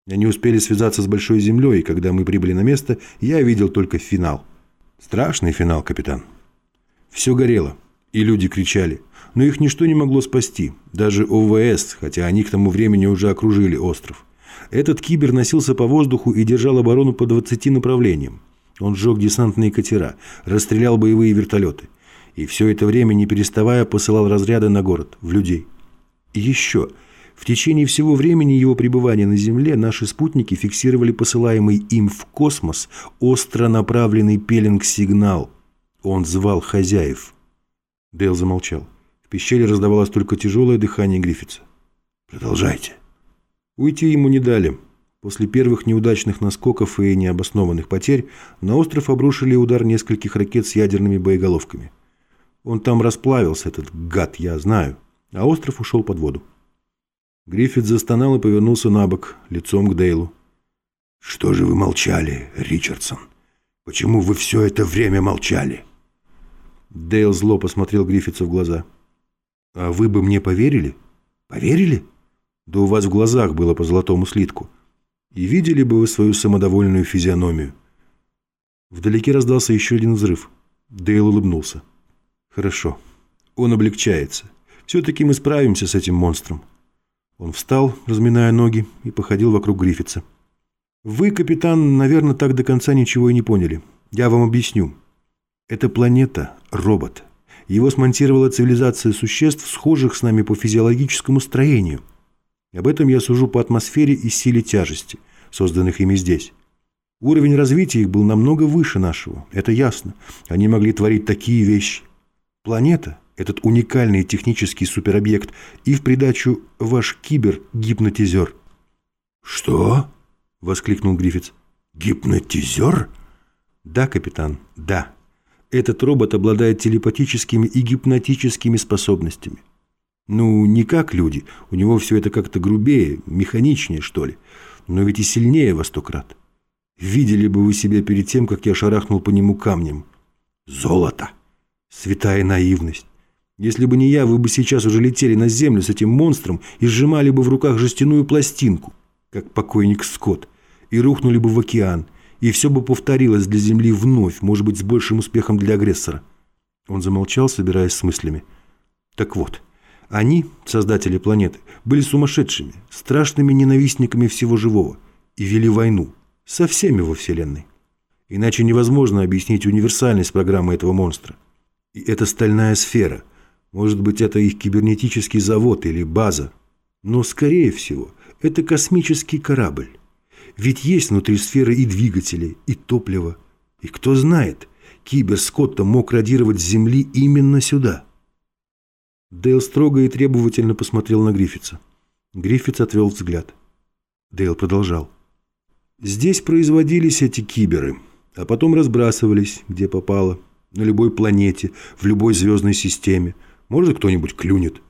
Speaker 1: Они успели связаться с Большой Землей, и когда мы прибыли на место, я видел только финал. Страшный финал, капитан. Все горело, и люди кричали. Но их ничто не могло спасти, даже ОВС, хотя они к тому времени уже окружили остров. Этот кибер носился по воздуху и держал оборону по 20 направлениям. Он сжег десантные катера, расстрелял боевые вертолеты. И все это время, не переставая, посылал разряды на город, в людей. И еще – в течение всего времени его пребывания на Земле наши спутники фиксировали посылаемый им в космос остро направленный пеленг-сигнал. Он звал хозяев. Дейл замолчал. В пещере раздавалось только тяжелое дыхание Гриффитса. «Продолжайте». Уйти ему не дали. После первых неудачных наскоков и необоснованных потерь на остров обрушили удар нескольких ракет с ядерными боеголовками. Он там расплавился, этот гад, я знаю, а остров ушел под воду. Гриффит застонал и повернулся на бок, лицом к Дейлу.
Speaker 2: «Что же вы молчали, Ричардсон? Почему вы все это время молчали?»
Speaker 1: Дейл зло посмотрел Гриффитсу в глаза. «А вы бы мне поверили? Поверили? Да у вас в глазах было по золотому слитку. И видели бы вы свою самодовольную физиономию». Вдалеке раздался еще один взрыв. Дейл улыбнулся. «Хорошо. Он облегчается. Все-таки мы справимся с этим монстром». Он встал, разминая ноги, и походил вокруг Гриффитса. «Вы, капитан, наверное, так до конца ничего и не поняли. Я вам объясню. Эта планета – робот. Его смонтировала цивилизация существ, схожих с нами по физиологическому строению. Об этом я сужу по атмосфере и силе тяжести, созданных ими здесь. Уровень развития их был намного выше нашего, это ясно. Они могли творить такие вещи. Планета, этот уникальный технический суперобъект, и в придачу ваш кибер-гипнотизер.
Speaker 2: «Что?» – воскликнул Гриффитс. «Гипнотизер?»
Speaker 1: «Да, капитан, да. Этот робот обладает телепатическими и гипнотическими способностями. Ну, не как люди, у него все это как-то грубее, механичнее, что ли, но ведь и сильнее во сто крат. Видели бы вы себя перед тем, как я шарахнул по нему камнем. Золото! Святая наивность! Если бы не я, вы бы сейчас уже летели на землю с этим монстром и сжимали бы в руках жестяную пластинку, как покойник Скотт, и рухнули бы в океан, и все бы повторилось для Земли вновь, может быть, с большим успехом для агрессора. Он замолчал, собираясь с мыслями. Так вот, они, создатели планеты, были сумасшедшими, страшными ненавистниками всего живого и вели войну со всеми во Вселенной. Иначе невозможно объяснить универсальность программы этого монстра. И это стальная сфера. Может быть, это их кибернетический завод или база. Но, скорее всего, это космический корабль. Ведь есть внутри сферы и двигатели, и топливо. И кто знает, кибер Скотта мог радировать с Земли именно сюда. Дейл строго и требовательно посмотрел на Гриффитса. Гриффитс отвел взгляд. Дейл продолжал. Здесь производились эти киберы, а потом разбрасывались, где попало, на любой планете, в любой звездной системе. Может, кто-нибудь клюнет.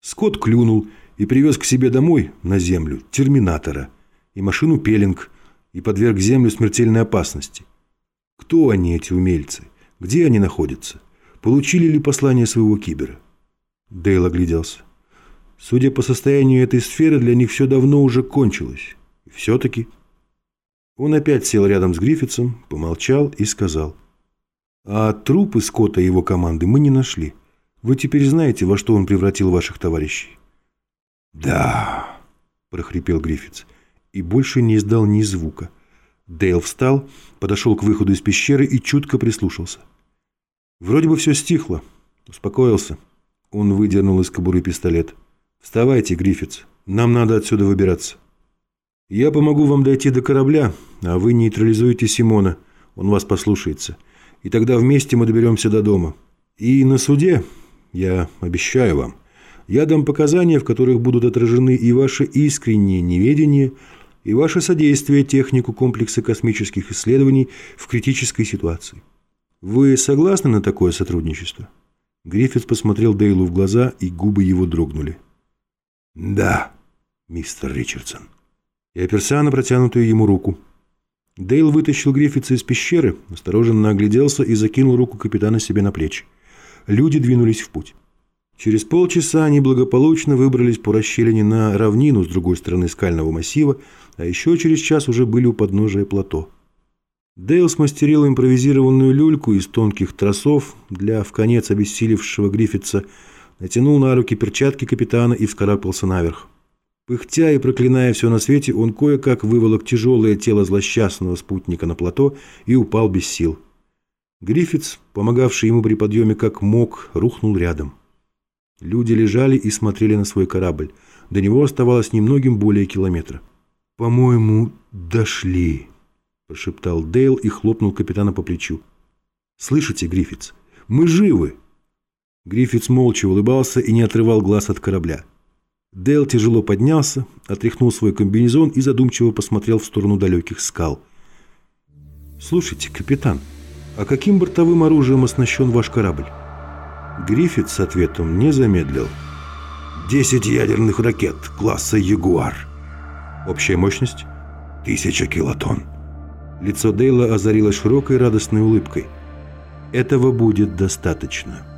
Speaker 1: Скотт клюнул и привез к себе домой, на Землю, терминатора – и машину Пелинг, и подверг Землю смертельной опасности. Кто они, эти умельцы? Где они находятся? Получили ли послание своего кибера? Дейл огляделся. Судя по состоянию этой сферы, для них все давно уже кончилось. И все-таки... Он опять сел рядом с Гриффитсом, помолчал и сказал. А трупы Скотта и его команды мы не нашли. Вы теперь знаете, во что он превратил ваших товарищей?
Speaker 2: «Да», – прохрипел Гриффитс и больше не издал ни звука. Дейл встал, подошел к выходу из пещеры и чутко прислушался.
Speaker 1: Вроде бы все стихло. Успокоился. Он выдернул из кобуры пистолет. «Вставайте, Гриффитс. Нам надо отсюда выбираться. Я помогу вам дойти до корабля, а вы нейтрализуете Симона. Он вас послушается. И тогда вместе мы доберемся до дома. И на суде, я обещаю вам, я дам показания, в которых будут отражены и ваше искреннее неведение, и ваше содействие технику комплекса космических исследований в критической ситуации. Вы согласны на такое сотрудничество? Гриффит посмотрел Дейлу в глаза, и губы его дрогнули.
Speaker 2: «Да, мистер Ричардсон».
Speaker 1: И оперся на протянутую ему руку. Дейл вытащил Гриффитса из пещеры, осторожно огляделся и закинул руку капитана себе на плечи. Люди двинулись в путь. Через полчаса они благополучно выбрались по расщелине на равнину с другой стороны скального массива, а еще через час уже были у подножия плато. Дейл смастерил импровизированную люльку из тонких тросов для в конец обессилевшего Гриффитса, натянул на руки перчатки капитана и вскарабкался наверх. Пыхтя и проклиная все на свете, он кое-как выволок тяжелое тело злосчастного спутника на плато и упал без сил. Гриффитс, помогавший ему при подъеме как мог, рухнул рядом. Люди лежали и смотрели на свой корабль. До него оставалось немногим более километра. «По-моему, дошли», – прошептал Дейл и хлопнул капитана по плечу. «Слышите, Гриффитс, мы живы!» Гриффитс молча улыбался и не отрывал глаз от корабля. Дейл тяжело поднялся, отряхнул свой комбинезон и задумчиво посмотрел в сторону далеких скал. «Слушайте, капитан, а каким бортовым оружием оснащен ваш корабль?» Гриффит с ответом не замедлил.
Speaker 2: «Десять ядерных ракет класса «Ягуар».
Speaker 1: Общая мощность?
Speaker 2: Тысяча килотонн.
Speaker 1: Лицо Дейла озарилось широкой радостной улыбкой. «Этого будет достаточно».